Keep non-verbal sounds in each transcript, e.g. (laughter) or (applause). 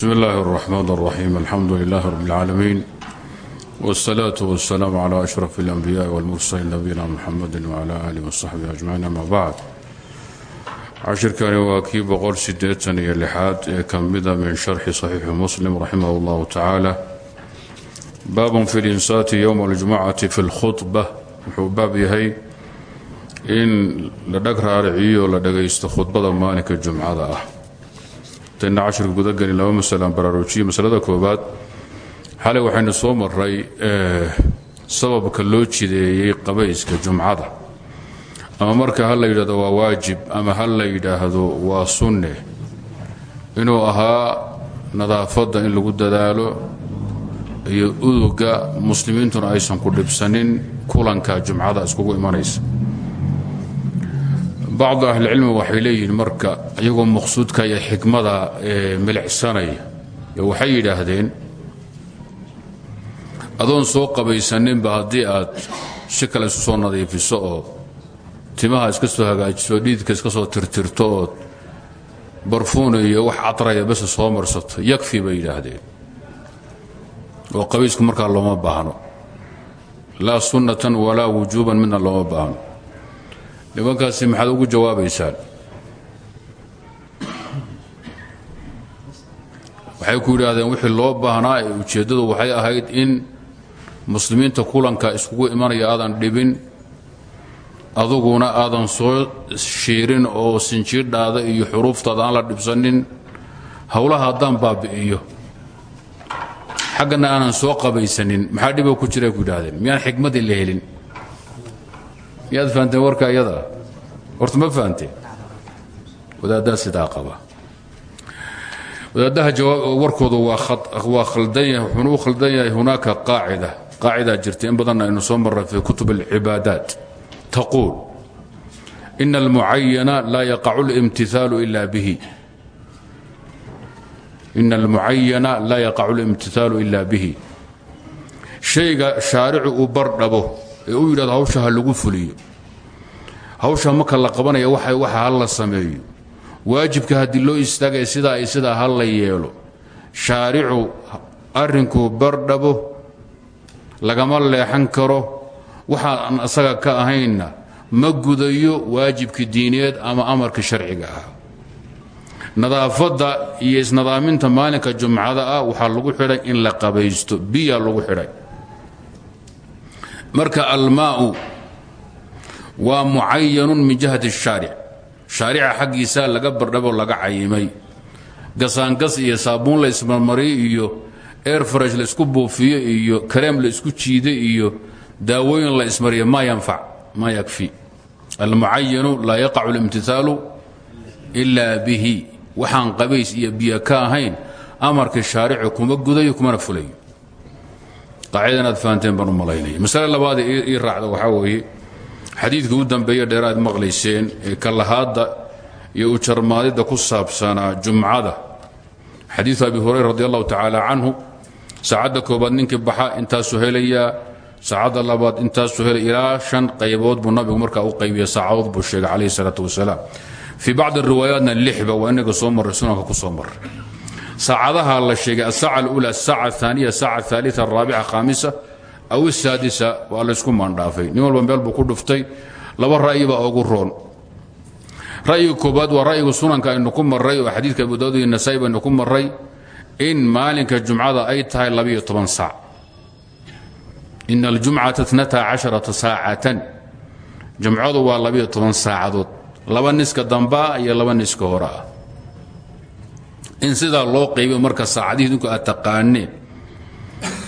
bsm اllahi الرحmn الرaxيm alxamdu لlah rb اlcaalamiin wالslaaة wالsلاam عlى أشhrف الأnbiyaءi wاlmursaliin nabiyina mxamadi wعlى alih وصaxbih aجmaciin ama bacd cashirkani waa kii boqol sideetan iyo lixaad ee ka mida min sharxi صaxiixi muslim raximah اllahu tacaala baabun fi اlinsaati ywma اljumcati fi اlkhudba wuxuu baab yahay in la dhag raariciyo la dhagaysto khudbada maalinka jumcada ah tayna cashirka gudageli laba masalo aan masalada koowaad xalay waxaynu soo maray sababka loo jideeyey qabayska jumcada. Ama marka ha la yidhahdo waa waajib ama ha la yidhaahdo waa sunne. Inuu ahaa nadaafadda in lagu dadaalo iyo uduga muslimiintuna aysan ku dhibsanin kulanka jumcada iskugu imanaysa bacdu ahlicilmi waxay leeyihiin marka iyagoo maqsuudka iyo xikmada milicsanaya. Waxay yidhaahdeen adoon soo qabaysaninba haddii aad si kale isu soo nadiifiso oo timaha iska soo hagaajiso dhiidka iska soo tirtirto ood barfuun iyo wax cadraya base soo marsato. Yakfi bay yidhaahdeen. Oo qabaysku markaa looma baahno. Laa sunnatan walaa wujuuban midna looma baahno nimankaasi maxaad ugu jawaabaysaan? Waxay ku yidhaahdeen wixii loo baahnaa ee ujeeddadu waxay ahayd in muslimiinta kulanka iskugu imanaya aadan dhibin aduguna aadan soo shiirin oo sinjiidhaada iyo xuruuftaada aan la dhibsanin. Howlaha haddaan baabi'iyo. Xaggana aanan soo qabaysanin. Maxaa dhibo ku jira ku yidhahdeen miyaan xikmadii la helin miyaad fahanteen warka iyada? Horta ma fahanteen. Wadaaddaa sidaa qaba. Wadaaddaha warkoodu waa khaldan yahay wuxuuna khaldan yahay hunaaka qaacida. Qaacidaa jirta in badanna aynu soo marray fii kutub alcibaadaat. Taquul ina almucayana laa yaqacu اlimtihaalu ila bihi. Ina almucayana laa yaqacu اlimtihaalu ila bihi. Shayga shaaricu uu ee u yidhahdo hawsha ha lagu fuliyo. Hawsha marka la qabanaya waxa ha la sameeyo. Waajibka haddii loo istaagaya sidaa ay sidaa ha la yeelo. Shaaricu arrinkuu bardhabo lagama leexan karo. Waxaan asaga ka ahaynna ma gudayo waajibka diineed ama amarka sharciga ah. Nadaafadda iyo isnadaaminta maalinka jumcada ah waxaa lagu xidhay in la qabaysto biya lagu xidhay marka almaau waa mucayanun min jihati shaaric. Shaarica xaggiisa laga bardhabo laga cayimay gasaangas iyo saabuun la ismarmariyo iyo airfresh la isku buufiyo iyo kareem la isku jiido iyo daawooyin la ismariyo ma yanfac ma yakfi. Almucayanu laa yaqacu اlimtihaalu ila bihi. Waxaan qabays iyo biyo ka ahayn amarka shaaricu kuma gudayo kumana fulayo qaacidan aad fahanteen baan u labaad ii raacda waxaa weeye xadiidka u dambeeya dheeraad maqlayseen ee kalahaadda iyo ujarmaadidda ku saabsanaa jumcada. Xadiidu abi hurayra radi allahu tacaala canhu saacadda koobaad ninkii baxa intaasuu helayaa saacadda labaad intaasuu helay ilaa shan qaybood buu nabigu markaa u qaybiya saacadood buu sheegay calayhi salaatu wasalaam. Fii bacdi riwaayaatna lixba waa inaga soo marray sunanka ku soo marray saacadaha la sheegay asaaca alula asaaca aaniya asaaca aalia araabica khamisa aw asaadisa waa laysku maandhaafay. Nin walba meel buu ku dhuftay laba ra'yi baa ugu roon. Ra'yiga koobaad waa ra'yiga sunanka aynu ku marray oo xadiidka abu daawud iyo nasaai baynu ku in maalinka jumcada ay tahay labiyo toban saac. Ina aljumcata nata casharata saacatan. Jumcadu waa labiyo toban saacadood. Laba niska dambaa iyo laba niska hore ah in sidaa loo qaybiyo marka saacadihii idinku aad taqaaneen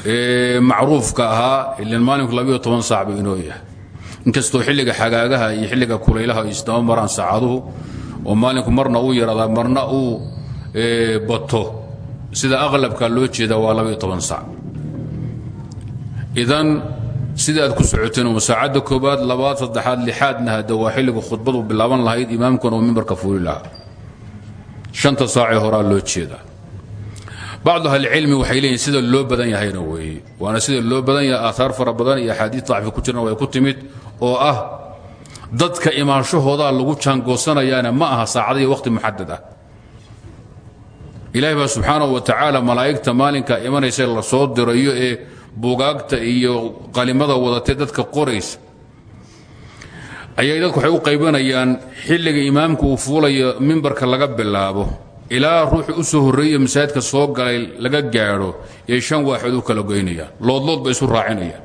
ee macruufka ahaa ilan maalinku labiyo toban saac inoo yahay. Inkastoo xilliga xagaagaha iyo xilliga kulaylaha ay isdaba saacaduhu oo maalinku marna uu yaraadaa marna uu bato sida aqlabka loo jeeda waa labiyo toban saac. Idan sida aad ku socoteen saacadda koobaad labaad saddexaad lixaadna hadda waa xilliga khudbadu bilaaban lahayd imaamkuna uu mimbarka fuuli lahaa shanta saacee horaa loo jeedaa. Bacdu ahlicilmi waxay leeyihiin sida loo badan yahayna weeye. Waana sida loo badan yahay aaaar fara badan iyo axaadiis dacfi ku jirna way ku timid oo ah dadka imaanshahoodaa lagu jaangoosanayaana ma aha saacada iyo wakhti muxadad ah ilahay baa subxaanahu wa tacaala malaa'igta maalinka imanaysa la soo dirayo ee bugaagta iyo qalimada wadatee dadka qoraysa ayay dadku waxay u qaybanayaan xilliga imaamku uu fuulayo mimbarka laga bilaabo. Ilaa ruuxii u soo horreeye masaajidka soo galay laga gaadho yay shan waaxood u kala goynayaan loodlood bay isu raacinayaan.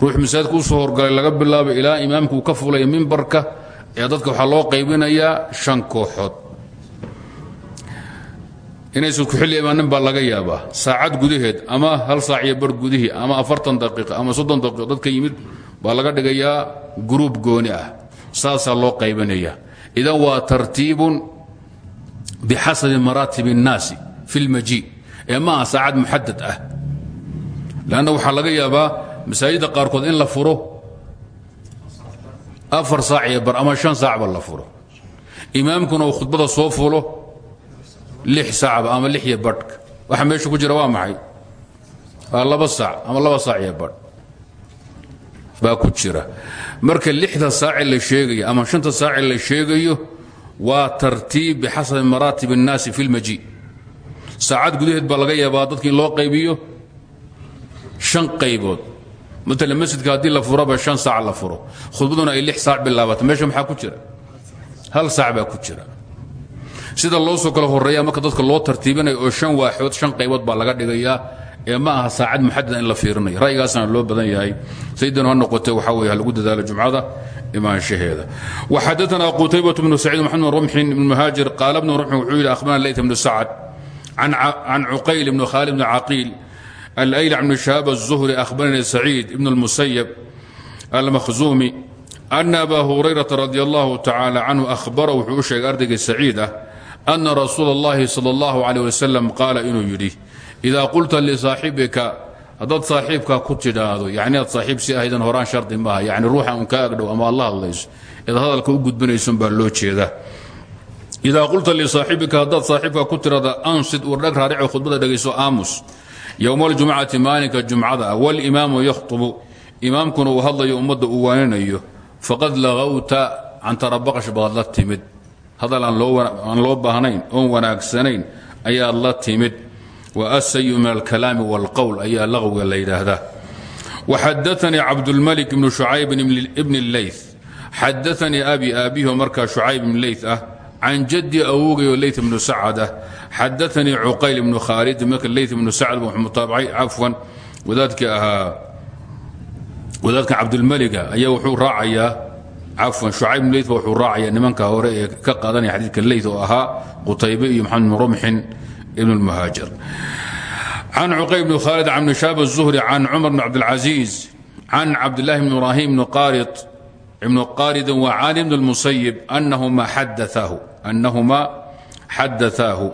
Ruux masaajidka u soo horgalay laga bilaabo ilaa imaamku uu ka fuulayo mimbarka ee dadka waxaa loo qaybinayaa shan kooxood. Inaysan ku xilli imaanin baa laga yaabaa. Saacad gudaheed ama hal saac iyo bar gudihii ama afartan daqiiq ama soddon daqiiq dadka yimid baa laga dhigayaa gruub gooni ah saasaa loo qaybinaya idan waa tartiibun bixasabi maraatib الnaasi fi اlmaji ee ma aha saacad muxadad ah lanna waxaa laga yaabaa masaajidda qaarkood in la furo afar saac iyo bar ama shan saacba la furo imaamkuna uu khudbada soo fulo lix saacba ama lix iyo badhka waxa meesha ku jira waa maxay waa laba saac ama laba saac iyo badh baa ku jira marka lixda saace la sheegayo ama shanta saace la sheegayo waa tartiib bixasabi maraatib الnaasi fi اlmaji saacad gudaheed baa laga yaabaa dadka in loo qaybiyo shan qaybood maala masjidka haddii la furoba shan saac la furo khudbaduna ay lix saac bilaabato meesha maxaa ku jira hal saac baa ku jira sida loo soo kala horeeya marka dadka loo tartiibinayo oo shan waaxood shan qaybood baa laga dhigayaa ee ma aha saacad muxadada in la fiirinayo ra'yigaasna loo badan yahay sayidanu ha noqote waxaa weye ha lagu dadaalo jumcada imaanshaheeda waxadaana qutaybatu bnu saciid maxamed bn rumxin ibn muhaajir qaala bnu rumxin wuxuu yidhi akhbarana leyt bnu sacad can cuqayl ibn khaalid bn caqiil الأيلع بن شهاب الزهري أخبرني سعيد بن المسيب المخزومي أن أبا هريرة رضي الله تعالى عنه أخبره وحوشي أردق السعيدة أن رسول الله صلى الله عليه وسلم قال idaa qulta lisaaxibika haddaad saaxiibka ku tidhaahdo yani aad saaxiib si ahaydan horaan shardi maaha yani ruuxa un ka agdhow ama aad la hadlayso eed hadalka u baa loo jeedaa idaa qulta lisaaxibika haddaad saaxiibka ku tidhahda ansid wardhag raarico khudbada dhegayso aamus yowma aljumcati maalinka jumcada walimaamu yakhtubu imaamkuna uu hadlayo ummadda uu waaninayo faqad laqawta cantarabaqash baad la timid hadal aan loo baahnayn oon wanaagsanayn ayaad la timid wa asayu min alkalaami wاlqowl ayaa laqwiga la yidhaahdaa. Waxadaanii cabdulmalik ibnu shucayb ibni leyth xadaanii abi aabiho markaa shucayb ibn leyth ah can jaddi awogayoo leyt ibnu sacad ah xadaanii cuqayl ibnu khaalid marka leyt ibnu sacad wuxuu mutaabacay cafwan wadaadkii ahaa wadaadka cabdulmeliga ayaa wuxuu raacayaa cafwan shucayb ibn leyt ba wuxuu raacayaa nimanka hore ka qaadanaya xadiidka leyt oo ahaa qutaybe iyo maxamed ibn lmuhaajir can cuqayl bn khaalid can ibn shaab الzuhri can cumar bn cabdilcaziiz can cabdillahi bn ibraahim bn qarid ibn qarid وcan ibn اlmusayib anahuma xadaثaahu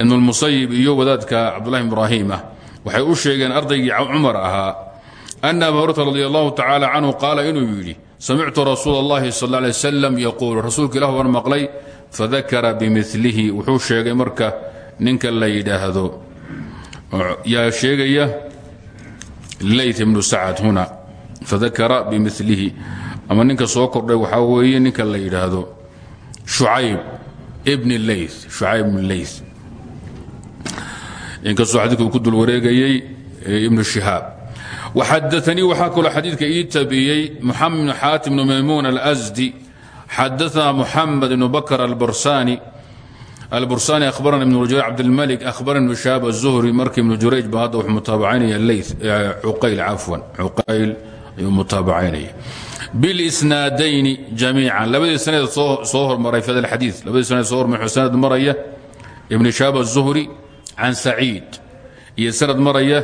ibn اlmusayib iyo wadaadka cabdullahi bn ibraahim ah waxay u sheegeen ardaygii cumar ahaa ana aba hurata radi allahu tacaala canhu qaala inuu yidhi samictu rasuul اllahi sal ا alay slam yaquul rasuulka ilah waan maqlay fadakara bimilihi wuxuu sheegay marka ninka la yidhaahdo yaa sheegaya leyt ibnu sacad huna fadakara bimilihi ama ninka soo kordhay waxaa weeye ninka la yidhaahdo shucayb ibn ley shucayb ibn ley inkastoo xadiidka uu ku dul wareegayey ibnu shihaab. Waxadaanii waxaa kaloo xadiidka ii tabiyey muxamed bn xaatim bn maymuun alsdi xadaana muxamed ibn bakr albursani albursaani ahbarana ibn jurayj cabdilmalik ahbarana ibn shahaab azuhri marka ibnu jurayj ba hadda wuxuu mutaabacaynaya ley cuqayl cafwan cuqayl ayuu mutaabacaynaya bilisnaadayni jamiican labadii sanad soo hormaray fi hada xadii labadii sanad soo hormar sanad maraya ibn shahaab azuhri can saciid iyo sanad maraya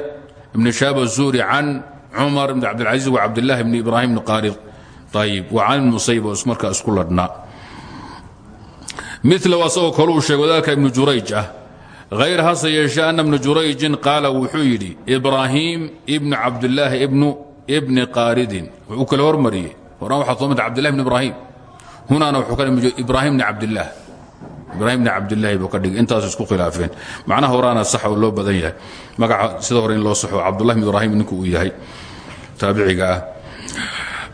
ibn shahaab azuhri can cumar ibn cabdilcaziiz wa cabdillahi ibn ibraahim bn qaariq ayib wa can musayib oo markaa isku ladhnaa milow asagoo kale uu sheegay wadaalka ibnu jurayj ah. Hayr hase yeeshee ana ibnu jurayjin qaala wuxuu yidhi ibraahim ibnu cabdillaahi ibnu bni qaaridin. Wuxuu kala hormariyey. Horaan waxaa soo martay cabdillahi bn ibraahim. Hunaana wuxuu ka dhigay ibraahim bni cabdillaah ibraahim bni cabdillaahi buu ka dhigay. Intaas isku khilaafeen. Macnaha horaana sax oo loo badan yahay. Magaca sida hore in loo saxo ah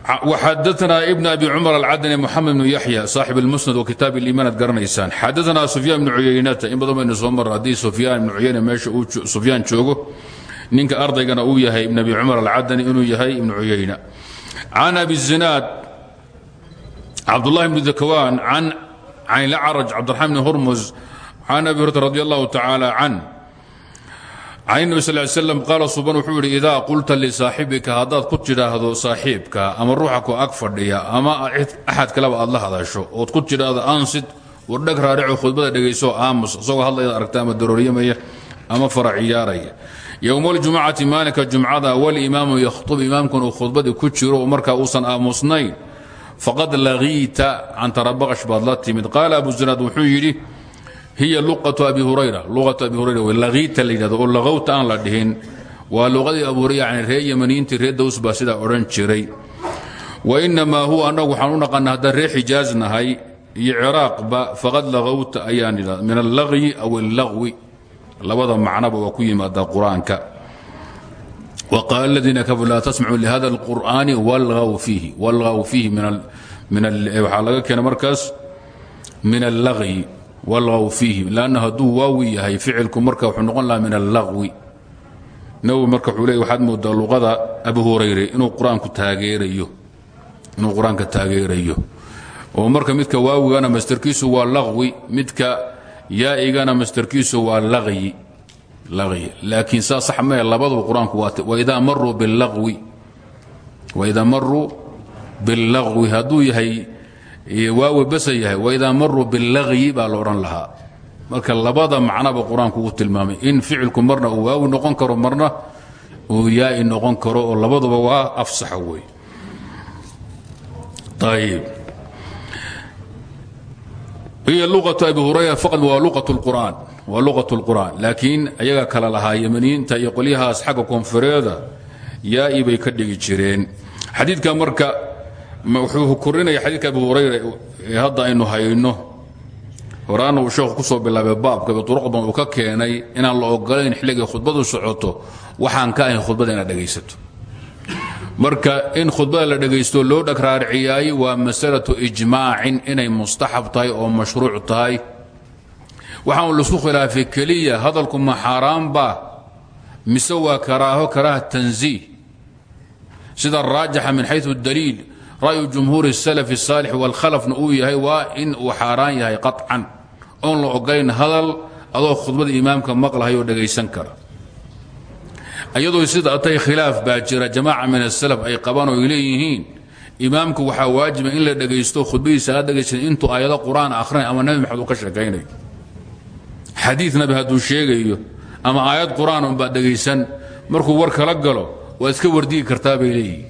xadana bn abi cumar alcadani muxamed bnu yaxya saaxib اlmusnad wa kitaab اliimaanad garanaysaan. Xadana sufyaan bnu cuyaynata in badan baynu soo marra haddii sufyaan ibnu cuyayna meesha sufyaan joogo ninka ardaygana uu yahay ibn abi cumar alcadani inuu yahay ibnu cuyayna can abi zinaad cabdullahi bnu dakwan can cnlacraj cabdiraxmaan bni hormuz can abi hurata radi allahu tacaala can can nebi sal l slam qaala suban wuxuu yidhi idaa qulta lisaaxibika haddaad ku tidhaahdo saaxiibka ama ruuxa ku fadhiya ama axad kaleba aad la hadasho ood ku tidhaahdo ansid wardheg raarico khudbada dhegayso aamus isagoo hadlayaad aragta ama darooryamaya ama fara ciyaaraya yowmaljumcati maalinka jumcada walimaamu yakhtub imaamkan uu khudbadii ku jiro markaa uusan aamusnayn. Faqad lagiita cantarabaqash baad la timid. Qaala abu zinaad wuxuu yidhi hiy luqatu abi hurara luqatu abi hurara w lagiita la yidhahdo oo lagowta aan la dhihin. Waa luqadii abuure yacni reer yemaniintii reer daws baa sidaa odhan jiray. Wa innamaa huwa annagu waxaan u naqana haddaan reer xijaaz nahay iyo ciraaqba faqad lagowta ayaan idha min allagyi aw allagwi labada macnaba waa ku yimaadaa qur'aanka. Wa qaala ladiina kafaru laa tasmacuu lihada alqur'aani walgaw fiihi walgaw fiihi waxaa laga keena markaas min allagyi wlw fiihi lanna hadduu waawi yahay ficilku marka wuxuu noqon lahaa min allawi nawowi marka wuxuu waxaad moodaa luqada abu hurayre inuu qur'aanku taageerayo inuu qur'aanka taageerayo. Oo marka midka waawigana mastarkiisu waa laqwi midka yaa-igana mastarkiisu waa laqyi laqyi laakiin saa sax mee labaduba qur'aanku waat waidaa maruu bilaqwi waidaa maruu billaqwi hadduu yahay waawi basa yahay waidaa maruu biاllagyi baa la odhan lahaa marka labada macnaba qur-aanku uu tilmaamay in ficilku marna uu waawi noqon karo marna uu yaa'i noqon karo oo labaduba waa afsaxa wey ayb hiy luqaة abi hurayra faqad waa luqaة اlqur'an waa luqaة اlqur'an laakiin ayaga kale lahaa yamaniyiinta iyo qolyahaas xagga koonfureeda yaa'i bay ka dhigi jireen xadiidka marka wuxuu korinaya xadiidka abi hurayra hadda aynu hayno. Horaana uu sheekhu ku soo bilaabay baabka duruqdan uu ka keenay inaan la ogolayn xilligay khudbadu socoto waxaan ka ahayn khudbada inaad dhegaysato. Marka in khudbada la dhegaysto loo dhagraariciyaay waa masalatu ijmaacin inay mustaxab tahay oo mashruuc tahay. Waxaan la isku khilaafay keliya hadalku ma xaaraanba mise waa karaaho karaaha tanziih? Sida raajixa min xayu daliil ra'yu jumhuuri الsalaf الsaalix wاlkhalafna uu yahay waa in uu xaaraan yahay qaطcan oon la ogolayn hadal adoo khudbada imaamka maqlahay oo dhegaysan kara iyadoo sida atay khilaaf baa jira jamaaca min asalaf ay qabaan oo ay leeyihiin imaamku waxaa waajiba in la dhegaysto khudbadiisa aad dhegaysan intuu aayado qur-aan akhrinay ama nebi maxamed uu ka sheekaynayo xadiid nabi hadduu sheegayo ama aayad qur-aan unbaad dhegaysan markuu war kala galo waad iska wardigi kartaa bay leeyihiin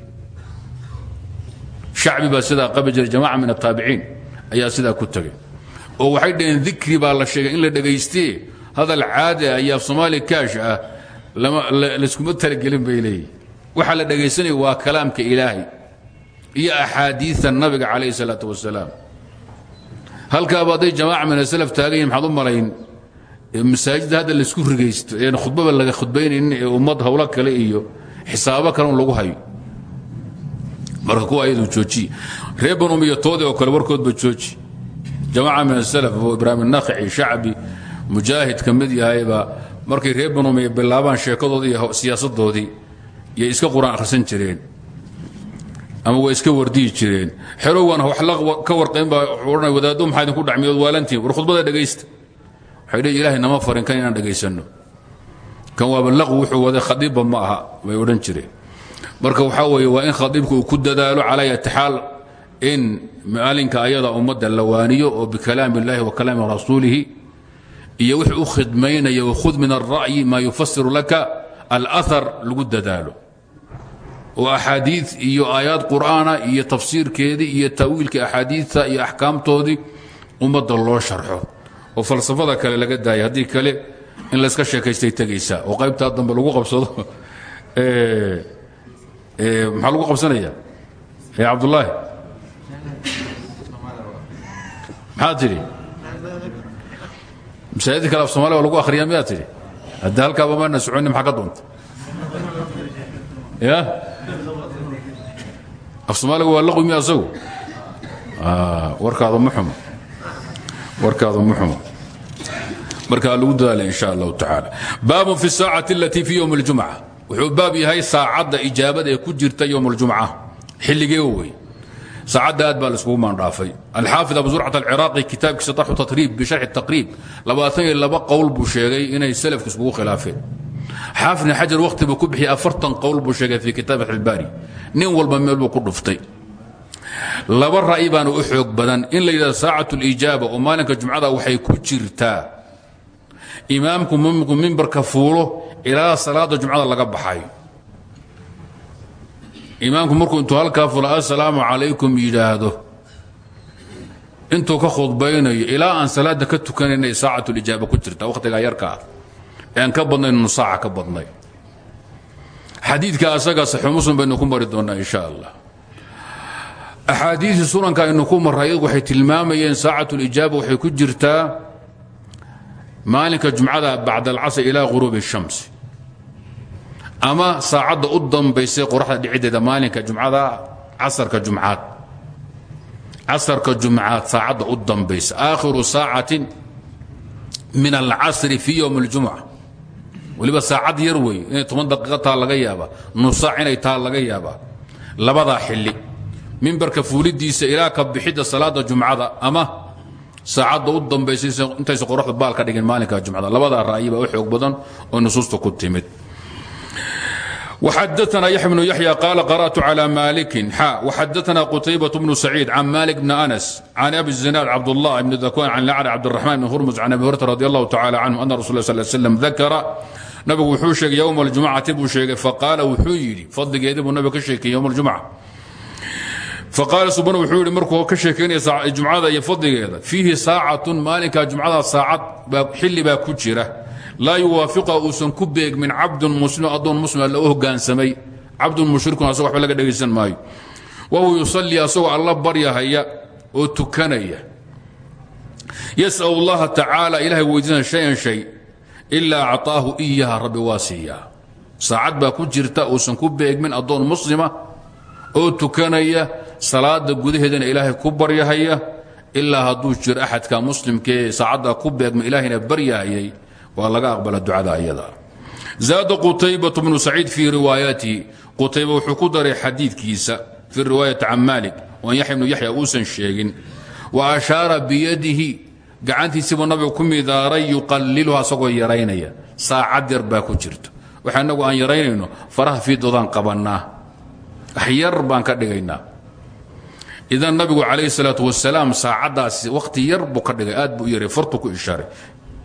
shacbi baa sidaa qabi jiray jamaaca min ataabiciin ayaa sidaa ku tegay. Oo waxay dhaheen dikri baa la sheegay in la dhegaystee hadal caadi ah iyo af soomaali kaash ah layskuma talagelin bay leeyihiin waxaa la dhegaysanaya waa kalaamka ilaahay iyo axaadiia nabiga calayh salaat wasalaam halkaaba hadday jamaaca min asalaf taagan yihiin maxaad u malayn masaajidda hadda laysku rigaysto een khudbaba laga khudbaynaynin ee ummad howlo kale iyo xisaabo kale un lagu hayo marka kuwa ayadu joojiye reer banu umiyatoodii oo kale warkoodba jooji. Jamaaca min asalaf oo ibraahim nakhaci shacbi mujaahid ka mid yahaybaa markay reer banumiya bilaabaan sheekadoodii iyo siyaasadoodii yay iska qur'aan akhrisan jireen. Ama way iska wardiyi jireen. Xerowgan wax ka warqayn baa odhanay wadaaddo maxaa idinku dhacmiyood waalantiin war khudbada dhegaysta waxay dhi ilaahay nama farin kan inaan dhegaysanno kan waaba laqwi wuxuu waday khadiibba ma aha. Bay odhan jireen marka waxaa weeye waa in khadiibka uu ku dadaalo calaa yati xaal in maalinka ayada ummadda la waaniyo oo bikalaami illahi wa kalaami rasuulihi iyo wixii u khidmaynaya wkhud min alra'yi maa yufasiru laka alahar lagu dadaalo oo axaadii iyo aayaad qur'aana iyo tafsiirkeedii iyo ta'wiilka axaadiita iyo axkaamtoodii ummadda loo sharxo oo falsafada kale laga daaya haddii kale in layska sheekaystay tegaysaa oo qaybtaa dambe lagu qabsado (laughs) maxaa lagu qabsanaya e cabdullaahi. Maxaa tidhi? Masaajid kale af somalia waa lagu akhriyaa miyaa tidhi? Hadda halkaaba maana soconni maxaa ka doonta ya? Af soomaaliga waa laqwi mi asagu. Warkaadu ma xumo. Warkaadu ma xumo. Markaa lagu dadaala in sha allahu tacaala. Baabun fi saacati alatii fi ywm اljumca wuxuu baab yahay saacadda ijaabada ee ku jirta ywm اljumca xilligee wey. Saacadda aad baa laiskugu maandhaafay. Alxaafid abu zurcat alciraaqi kitaabkiisa taxu tatriib bisharxi taqriib labaatan iyo laba qowl buu sheegay inay salafku iskugu khilaafeen. Xaafidna xajar wakhti buu ku bixiyey afartan qowl buu sheegay fii kitaab axilbaari nin walba meel buu ku dhuftay. Laba ra'yi baana u xoog badan in la yidhahdo saacatu lijaaba oo maalinka jumcada waxay ku jirtaa. Imaamku muminku mimbarka fuulo ilaa salaada jumcada laga baxayo imaamku markuu intuu halkaa fulo assalaamu calaykum yidhaahdo. Intuu ka khudbaynayo ilaa aan salaada ka tukanaynay saacatulijaaba ku jirta wakhtigaa yarka ean ka badnayn nusaaca ka badnay. Xadiidka asaga saxuu muslim baynu ku mari doonnaa insha allah. Axaadiisii sunanka aynu ku marray waxay tilmaamayeen saacatulijaaba waxay ku jirtaa maalinka jumcada bacda alcasr ilaa ghuruubi الshamsi ama saacadda u dambaysay qoraxda dhiciddeeda maalinka jumcada casarka jumcaad. Casarka jumcaad saacadda u dambaysa aakhiru saacatin min alcasri fii ywm اljumca weliba saacad yar wey inay toban taa laga yaabaa. Nusaac inay taa laga yaabaa. Labadaa xilli. Mimbarka fuulidiisa ilaa ka bixidda salaada jumcada ama saacadda u dambaysay intaysa qoraxdu baal dhigin maalinka jumcada. Labadaa ra'yi baa u badan oo nusuusta ku timid وxadثna يحيى بن يحيى قال قرأت على مالك xا وxadثna قتيبة بن سعيد عن مالك بن أنس عن أبي الزناد عبد الله بن ذكوان عن لعن عبد الرحمن بن هرمز عن أبي هريرة رضي الله تعالى عنه أن رسول الله صلى الله عليه وسلم ذكر nabigu wuxuu sheegay yowma aljumcati buu sheegay faqaala wuxuu yidhi fadligeedii buu nabiga ka sheekay yowma aljumca faqaala subana wuxuu yidhi markuu ka sheekaynaya jumcada iyo fadligeeda fiihi saacatun maalinkaa jumcada saacad xilli baa ku jira laa yuwaafiqa uusan ku beegmin cabdun muslim addoon muslima la hogaansamay. Cabdun mushrikun asagoo waxba laga dhegaysan maayo. Wahuwa yusallii asagoo alla baryahaya oo tukanaya. Yas'al allaha tacaala ilahay weydiisana shayan shay ilaa acطaahu iyaha rabbi waa siiyaa. Saacad baa ku jirta uusan ku beegmin addoon muslima oo tukanaya. Salaada gudaheedana ilaahay ku baryahaya. Ilaa hadduu jiro axadka muslimkee saacaddaa ku beegma ilaahayna baryahayay waa laga aqbala ducada ayada. Zaada qutaybatu bnu saciid fii riwaayatihi qutayba wuxuu ku daray xadiidkiisa fii riwaayati can maalik oon yaxya bnu yaxya uusan sheegin. Wa ashaara biyadihi gacantiisiibuu nabigu ku midaaray yuqaliluha asagoo yaraynaya. Saacad yar ku jirta waxa inagu aan yaraynayno faraha fiidoodaan qabannaa. Wax yar baan ka dhigaynaa. Idan nabigu calayhi salaatu wasalaam saacaddaasi wakhti yar buu ka dhigay aad ku ishaaray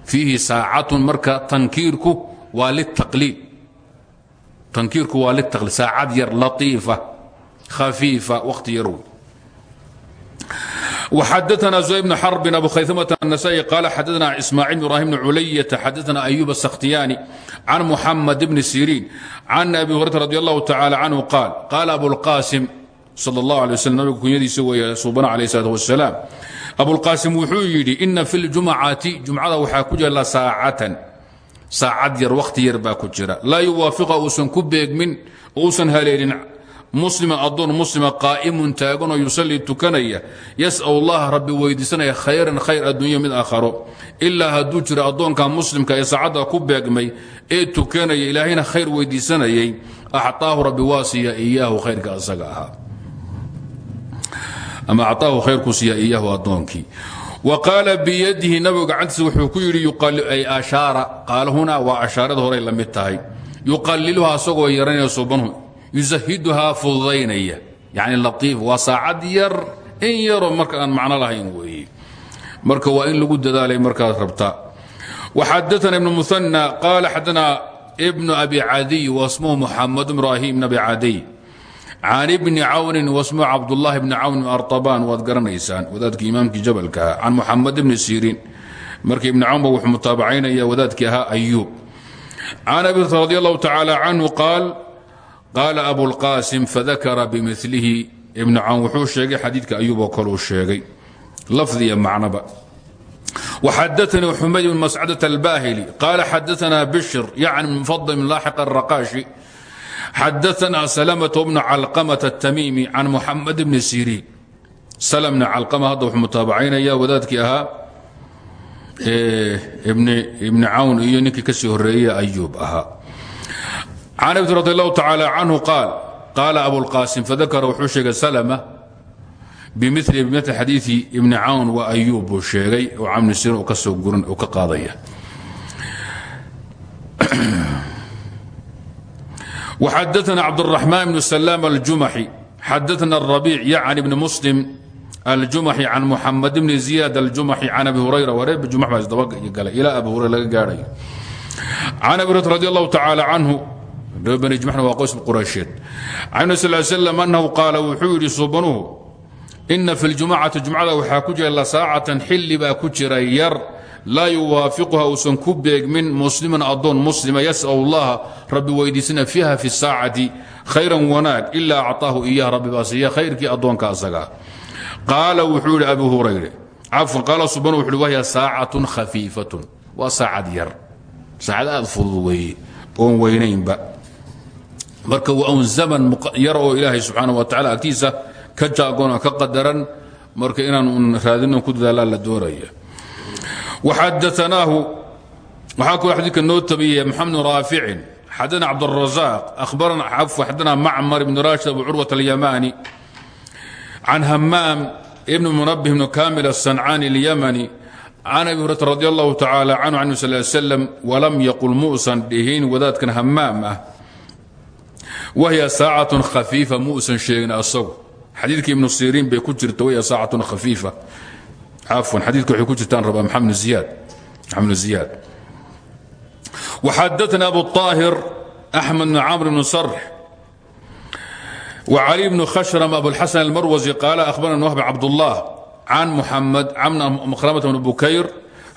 fiihi saacatun marka tankiirku waa litaqliil tankiirku waa litaqliil saacad yar latiifa khafiifa wakhti yar wey وxadثna زهير بن xرب أbو khayثمة النسائي قال xadثna إسماعيل بن إبراهيم بن علية xadثna أيوب السkhtياني عن محمد بن سيرين عن أبي هريرة رضي الله تعالى عنه قال قال أبوالقاسم sal اllah alay waslam nabigu kunyadiisa weeye suubana calayh isalaat wasalaam abulqaasim wuxuu yidhi ina fi ljumcati jumcada waxaa ku jira saacatan. Saacad yar wakhti yar baa ku jira. Laa yuwaafiqa uusan ku beegmin uusan haleelin. Musliman addoon muslima qaa'imun taaganoo yusallii tukanaya. Yas'al allaha rabbi weydiisanaya khayran khayr adduunya mid aakharo. Ilaa hadduu jiro addoonka muslimka ee saacadda ku beegmay ee tukanaya ilaahayna khayr weydiisanayay axtaahu rabbi waa siiya iyaahu khayrka asaga ama acطaahu khayrku siiya iyaahu addoonkii. Wa qaala biyadihi nabigu gacantiisa wuxuu ku yidhi ashaara qaala huna waa ashaarada horay la mid tahay. Yuqaliluha asagoo yaranaya subanhu yusahiduhaa fududaynaya yani laiif waa saacad yar in yaroo marka aan macno lahayn weeye marka waa in lagu dadaalay markaad rabtaa waxadana ibn muana qaala xadana ibnu abi cadiy wasmuhu muxamad ibrahim bn abi cadiy can bni cawni wasmu cabdulahi bni cawni arabaan waad garanaysaan wadaadkii imaamkii jabalka ahaa can muxamed bni siriin. Marka ibni cawn ba wuxuu mutaabacaynaya wadaadkii ahaa ayuub. Can abi radi allahu tacaala canhu qaal qaala abulqaasim fadakara bimilihi ibnu cawn wuxuu sheegay xadiidka ayuub oo kaleu sheegay. Lafdiya macnaba. Waxadaanii xumayd bn mascadat albahili qaala xadaanaa bishir yacni mufadl bn laaxiq araqaashi xadaثna slmة bn calqmة التmimi can muxamed bni siriin slm bn calqma hadda wuxuu mutaabacaynaya wadaadkii ahaa ibni cawn iyo ninkii kasii horeeye ayuub ahaa can abi radi اllahu tacalى canhu qaal qaala abulqaasim fadakara wuxuu sheegay slma bimil bimil xadiiثi ibni cawn wa ayuub buu sheegay oo camni siriin uu ka soo guran uu ka qaadaya xadaana cabduraxmaan bnu salaam aljumaxi xadaana arabiic yacni bni muslim aljumaxi can muxamed bni ziyaad aljumaxi can abi hurayra wareeb juma baa isdabagala ilaa abi hurayra laga gaadhayo can abi hurayra radi allahu tacaala canhu reer bani jumxna waa qoys quraysheed can nabi sal slam annahu qaala wuxuu yidhi suubanuhu ina fi ljumacati jumcada waxaa ku jira la saacatan xilli baa ku jira yar laa yuwaafiquha uusan ku beegmin musliman adoon muslima yasal rabbi weydiisana fiiha fi saacati khayran wanaag ilaa acطaahu iyaha rabbi baa siiya khayrkii addoonka asagaa qaala wuxuu yidhi abu hurayre cafwan qaala suban wuxu uhi wahya saacatun khafiifatun. Waa saacad yar. Saacad aad fudud weeye. Oon weynaynba. Marka waa un zaman yar oo ilaahay wa tacala agtiisa ka jaagoona ka qadaran marka inaan un raadino ku dadaalaa la doonaya وxadaثnaahu waxaa kaloo xadiidka noo tabiyey mxamed bn raaficin xadana cabdالرaزاq xadana macmar bn rashid abu curwaة اليamani can hamaam ibn munabه bn kamil الصancani الymani can abi hurata radi اllahu tacalى canhu can sl slm walam yaqul muusan dhihin wadaadkan hamaam ah wahiya saacaة khafiifa muusan sheegin asagu xadiidka ibnu siriin bay ku jirta wahiya saacaة khafiifa cafwan xadiidka waxay ku jirtaan rabaa maxamed ziyaad maxamed ziyaad وxadaثna abu الطاahir أحmed بن cmr بن صrx وعلي بن khشhrم أبوالxaسن الmarwزي قال أخبرنا وهب cabdالله عن محمد عن مخرمة بن بكير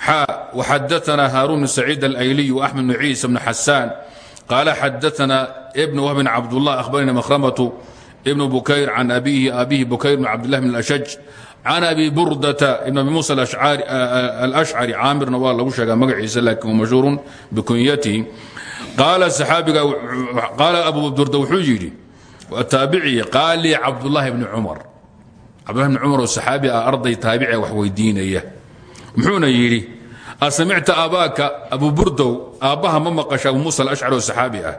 xا وxadaثna hاrون بن سعيد الأيلي وأحمد بن عيسى بن حسان قال xadaثna بن وهب بن cabdالله أخبرنا مخرمة بن بكير عن أبيه أبيه بكير بن عبد الله بن الأشج can abi burdata ibn abi musa alashcari caamirna waa lagu sheegaa magaciisa laakiin uu mashhuurun bikunyatihi qaala abu burda wuxuu yidhi taabiciyi qaal lii cabdullaahi bni cumar cabdullahi bni cumar oo saxaabi ah arday taabicia wax weydiinaya muxuuna yidhi asamicta aabaaka abu burdow aabbaha ma maqasha abu muusa alashcari oo saxaabi ah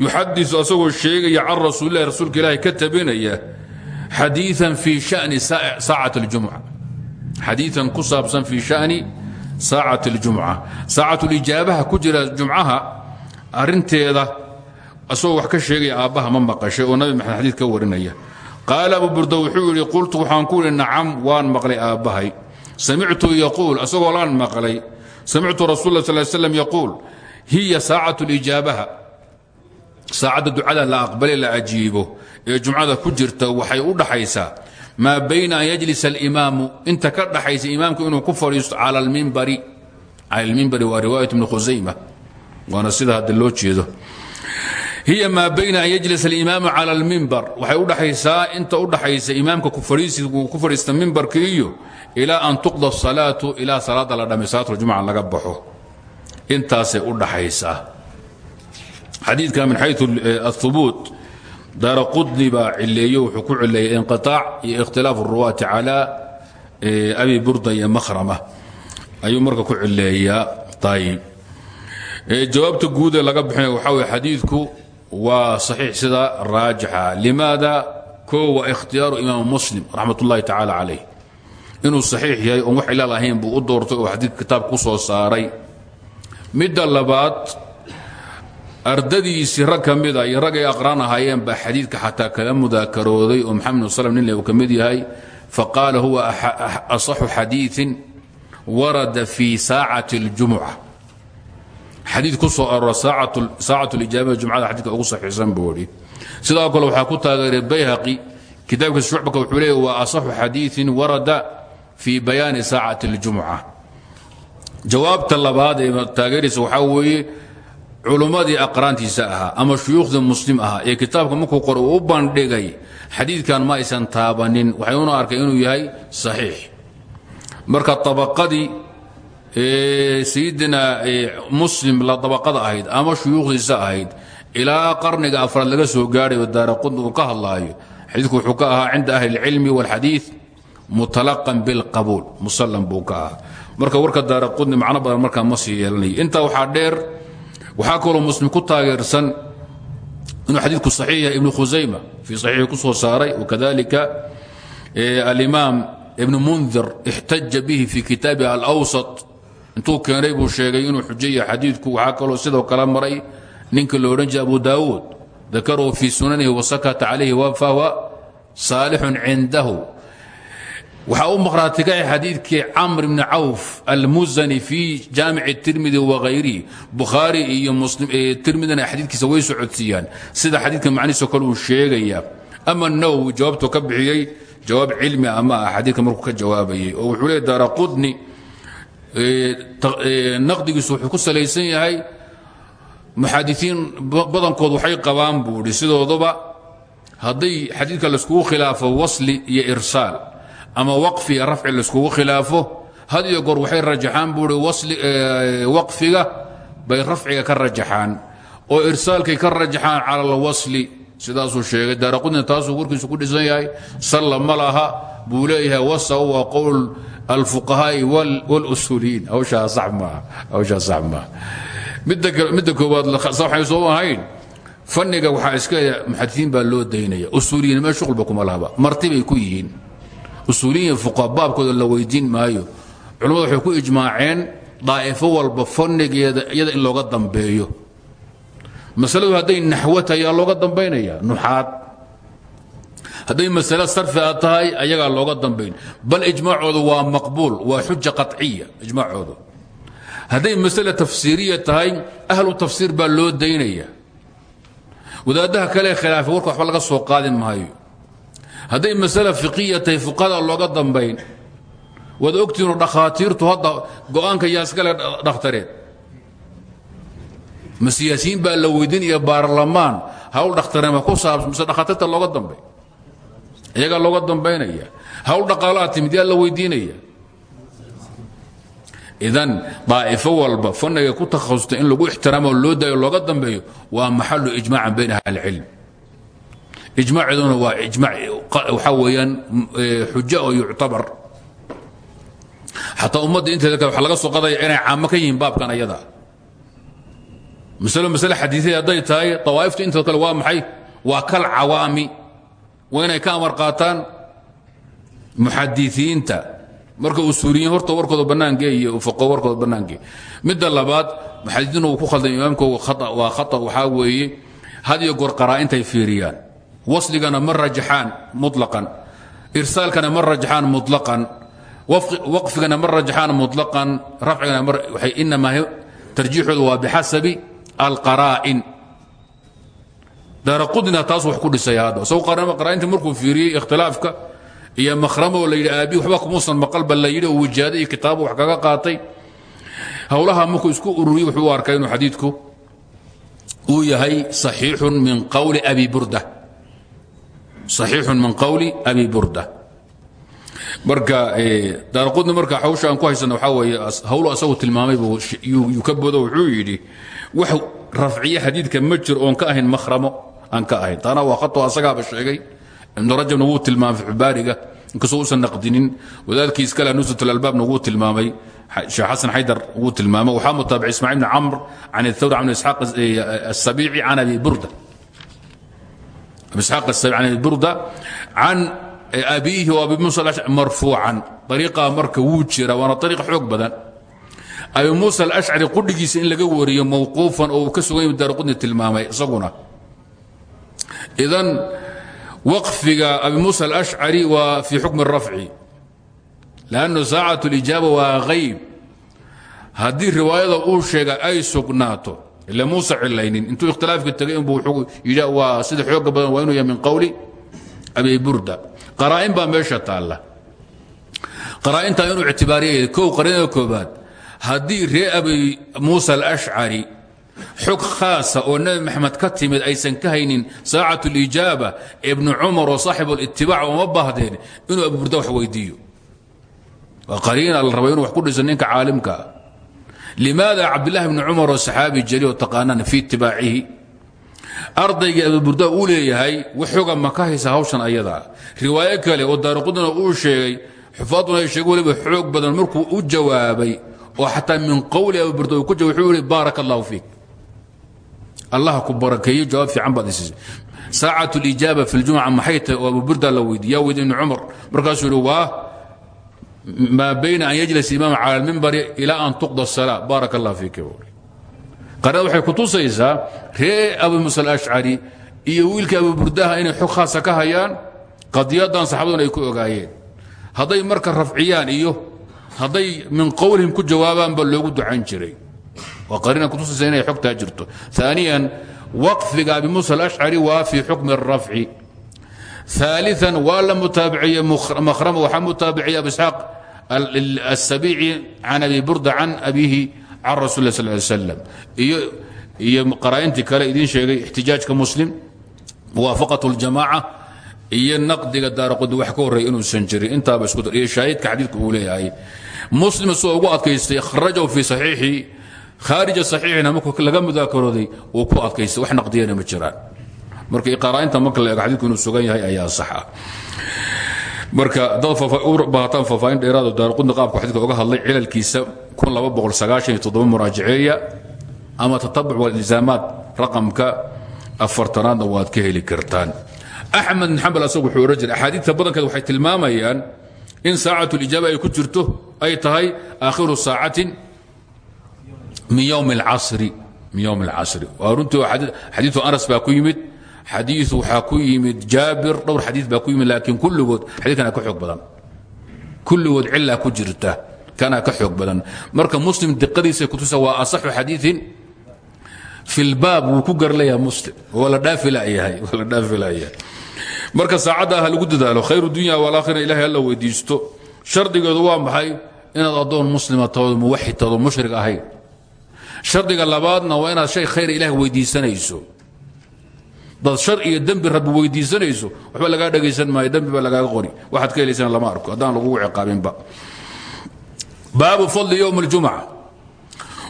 yuxadisu asagoo sheegaya can rasuulilahi rasuulka ilaahi ka tabinaya xadiian fi shani saacat اljumca xadiian ku saabsan fii shani saacat اljumca saacatulijaabaha ku jira jumcaha arinteeda asagoo wax ka sheegaya aabbaha ma maqashay oo nabi maxamed xadiid ka warinaya qaala abu burda wuxuu yidhi qultu waxaan ku idhi nacam waan maqlay aabbahay samictu yaquul asagoo laan maqlay samictu rasul la sal slam yaquul hiya saacat اlijaabaha saacadda ducada la aqbale la ajiibo ee jumcada ku jirta waxay u dhaxaysaa maa bayna an yajlisa alimaamu? Inta ka dhaxaysa imaamku inuu ku fadhiisto cala almimbari cala almimbari waa riwaayat ibni khusayma waana sida hadda loo jeedo. Hiya maa bayna an yajlisa alimaamu cala almimbar waxay u dhaxaysaa inta u dhaxaysa imaamka kufadhiisigu ku fadhiista mimbarka iyo ilaa an tuqda asalaatu ilaa salaada la dhamay salaatuljumca laga baxo. Intaasay u dhaxaysaa xadiidka min xayu eh, ahubuut daara qudni baa cileeyo wuxuu ku cileeyey inqiaac iyo ikhtilaaf ruwaati cala eh, abi burda iyo mahrama ayuu marka ku cileeyaa ayib eh, jawaabta guudee laga bixinaya waxaa weye xadiidku waa saxiix sida raajixa. Limaada koo waa ikhtiyaaru imaam muslim raxmat ullahi tacaala calayh. Inuu saxiix yahay oon wax ilaal ahayn buu u doortay oo xadiidka kitaab ku soo saaray. Midda labaad ardadiisii rag ka mida ah iyo ragay aqraan ahaayeen baa xadiidka xataa kala mudaakarooday oo maxamed bn slm ninle uu ka yahay faqaala huwa asaxu xadiiin warada fii saacati اljumuca xadii ku soo aroora saacat lijaabada jumcada xadidka ugu saxiisan buu sidoo kale waxaa ku taageeray bayhaqi kitaabkiisa shucbaka wuxuu leeya waa asaxu xadiiin warada fii bayaani saacati اljumca jawaabta labaad ee taageeraysa waxaa weeye culummadii aqraantiisa ahaa ama shuyuukhdii muslim ahaa ee kitaabka markuu qor u bandhigay xadiidkan ma aysan taabanin. Waxay una arkay inuu yahay saxiix. Marka abaqadii sayidina muslim la dabaqada ahayd ama shuyuukhdiisa ahayd ilaa qarniga afraad laga soo gaadhayo daara qudni ka hadlaayo xadiidku wuxuu ka ahaa cinda ahli اlcilmi wاlxadiid mutalaqan bilqabuul musallam buu ka ahaa. Marka warka daara qudni macno badan markaa ma sii yeelanayo. Intaa waxaa dheer waxaa kaloo muslim ku taageersan inuu xadiidku saxiix yahay ibnu khusayma fii saxiixi ku soo saaray wakadalika alimaam ibnu mundir ixtaja bihi fi kitaabi alawsat intuu keenay buu sheegay inuu xujo yahay xadiidku. Waxaa kaloo sidoo kale maray ninka lo odhan jiray abu daawuud dakarahu fii sunanihi wasakata calayhi fahuwa waxaa u maqhraatigay xadiidkii camr bni cawf almuzani fii jaamici tirmidi wahayrihi bukhaari iyo tirmidina xadiidkiisa way socodsiiyaan. Sida xadiidka macnihiisoo kale uu sheegaya. Ama nawowi jawaabtuu ka bixiyey jawaab cilmi ah ma ah xadiidka markuu ka jawaabayay oo wuxuu leey daara qudni naqdigiisu wuxuu ku salaysan yahay muxaadisiin badankood waxay qabaan buu idhi sidooduba hadday xadiidka laiskugu khilaafo wasli iyo irsaal ama waqfi iyo rafci laiskugu khilaafo. Had iyo goor waxay rajaxaan buu i waqfiga bay rafciga ka rajaxaan oo irsaalkay ka rajaxaan cala alwasli. Sidaasuu sheegay. Daaraqudni taasuu warkiisu ku dhisan yahay. Salla ma laha buu leeyahay. Wasa waa qowl alfuqahaa'i walusuuliyiin hawshaa sax maaha. Hawshaa sax maaha. Midda koowaad waxay soo ahayn. Fanniga waxaa iska muxadisiin baa loo daynaya. Usuuliyiin meel shuqulba kuma lahaba. Martibay ku yihiin usuuliyiin fuqa baabkooda la weydiin maayo. Culimmadu waxay ku ijmaaceen daa'ifo walba fannigeeda iyada in looga dambeeyo. Masaladu hadday naxwo tahay yaa looga dambaynaya nuxaad. Hadday masale sarfi a tahay looga dambayn. Bal ijmaacoodu waa maqbuul waa xuja qaطciya ijmaacoodu. Hadday masale tafsiiriya tahay ahlu tafsiir baa loo daynaya. Wadaadaha kale khilaafa warka waxba laga soo qaadin maayo hadday masale fiqiya tahay fuqahada looga dambayn. Waad ogtihiinu dhakhaatiirtu hadda go'aanka yaa iskale dhakhtareed ma baa la weydiin iyo baarlamaan. Hawl dhakhtareema ku saabsan mise dhakhaatiirta looga dambay iyagaa looga dambaynaya. Hawl dhaqaalaha timid la weydiinaya. Idan daa'ifo walba fanniga ku takhasusta in lagu ixtiraamo loo daayo looga dambeeyo waa maxalu ijmaacan bayn ahli ilcilm ijmaacduna waa ijma waxaa weeyaan xuj oo yuctabar. Xataa ummadda inteeda kale waxa laga soo qadaya inay caamo ka yihiin baabkan ayada. Masalo masale xadiiadeed hadday tahay tawaa'iftu inteeda kale waa maxay? Waa kal cawaami. Waa inay ka amar qaataan muxadiiiinta marka usuuliyiin horta warkooda bannaangeey iyo fuqo warkooda bannaangeey midda labaad muxadiiinu uu ku khaldan imaamkooga waa khata waxaa weeye had iyo goor qaraa'intay fiiriyaan wasligana ma rajaxaan muaan irsaalkana ma rajaxaan muaan waqfigana ma rajaxaan muaan rafciganama tarjiixoodu waa bixasabi alqaraa'in. Daaraqudnina taas wax ku dhisaya hadda saw qaraa'inta markuu fiiriyey ikhtilaafka iyo makhramoo la yidhi aabi waxba kumuusan maqalba la yidhi oo wijaado iyo kitaabu wax kaga qaatay. Howlaha markuu isku ururiyey wuxuu u arkay inuu xadiidku uu yahay saxiixun min qowli abi burda saxiixun min qowli abi burda. Marka daaraqudni marka hawsha aan ku haysana waxaa weeye hawlu asagu tilmaamay buu ka wuxuu yidhi wax rafciye xadiidka ma jiro oon ka ahayn makhramo aan ka ahayn. Taana waa khato asagaaba sheegay. Ibnu rajabna wuu tilmaamay fibaariga inkastoo uusan naqdinin. Wadaadkii iskale nusrat alalbaabna wuu tilmaamay. Sheekh xasan xaydar wuu tilmaamay. Waxaa mutaabicay ismaaciil bn camr can athawri can isxaaq asabiici can abi burda isxaaq asabiici can abi burda can abiihi abi alashcari marfuucan ariiqaa marka wuu jira waana ariiq xoog badan abi muusa alashcari qudhigiisa in laga wariyo mawquufan oo uu ka sugan yahi daaraqudni tilmaamay isaguna idan waqfiga abi muusa alashcari waa fii xukmi rafci lannu saacat اlijaaba waa hayb haddii riwaayada uu sheega ay sugnaato ila muusa cilaynin intuu ikhtilaafka tegay inbuu waa sida xooga badan waa inuu yahay min qowli abi burda qaraa'in baa meesha taalla qaraa'intaa inuu ictibaariyay kow qariinada koobaad haddii ree abi muusa alashcari xog khaasa oo nebi maxamed ka timid aysan ka haynin saacat اlijaaba ibnu cumar oo saaxibu litibaac uma baahdeen inuu abu burda wax weydiiyo waa qariina la raba wax ku dhiso ninka caalimkaa limaada cabdillahi bni cumar oo saxaabi jali oo taqaanaan fii itibaacihi ardayga abuburda uu leeyahay waxooga ma ka haysa hawshan ayadaa riwaayo kale oo daaruqudina uu sheegay xufaaduna ay sheege waliba xoog badan markuu u jawaabay oo xataa min qowli abuburda uu ku jawab wuxuu yihi baaraka allahu fiik. Allah ku barakeeyo jawaab fiican baad isiisay saacat اlijaaba fi اljumca maxay tahay? Oo abuburda la weydiiy yaa weydi ibni cumar markaasuu yihi waa maa bayna an yajlis imaam cala mimbari ilaa an tuqda sala baarak allah fiika qarnada waxay kutusaysaa ree abu muuse alashcari iyo wiilkii abuburdaha inay xog khaasa ka hayaan qadiyadan saxaabaduna ay ku ogaayeen. Hadday marka rafciyaan iyo hadday min qowlihim ku jawaabaanba loogu ducan jiray. Waa qarina kutusaysa inay xogtaa jirto. Aaniyan waqfiga abi muuse alashcari waa fii xukmi arafci ثالثا waa la mutaabiciye mkrm waxaa mutaabiciye abu isxaaq الsabici can abi burda can abihi can rasul lah sl ly slam iyo iyo qaraa'intii kale idiin sheegay ixtijaajka muslim muwaafaqat اljamaaca iyo naqdiga daaraqudi wax ka horreeya inuusan jirin intaaba isku dar iyo shaahidka xadiidka uu leeyahay muslim soo ugu adkaystay kharajahu fii saxiixi khaarija saxiixina markuu laga mudaakarooday uu ku adkaystay wax naqdiyana ma jiraan marka qaraa'inta marka la xadiidku inuu sugan yahay ayaa sax ah. Marka dad baahataan faahfaahin dheeraado daaraqudni qaabka xadiidka oga hadlay cilalkiisa muraajaceeya ama tatabuc walilzaamaat raqamka afartanaadna waad ka heli kartaan. Axmed bin xambal asagu wuxuu odhan waxay tilmaamayaan in saacatu lijaaba ay ku jirto ay tahay aakhiru saacatin min ywmi اlcasri waa runtii xadiiu anas baa ku yimid xadiiu waxaa ku yimid jaabir. Dhowr xadii baa ku yimid laakiin kulligood xadiikana ka xoog badan. Kulligood cilaa ku jirta kana ka xoog badan. Marka muslim diqadiisa kutusa waa asaxu xadiiin fi lbaab wuu ku garlayaa muslim. Waa la dhaafilayahay marka saacadda ah lagu dadaalo khayru dunya walaakhira ilahay alla weydiisto. Shardigeedu waa maxay? Inaad addoon muslima tahood muwaxid tahood mushrik ahayn. Shardiga labaadna waa inaad shay khayr ilaah weydiisanayso dad shar iyo dembi rabbi weydiisanayso waxba lagaa dhegaysan maayo dembi baa lagaaga qori waxaad ka helaysana lama arko haddaan lagugu ciqaabinba baabu fadli ywm اljumca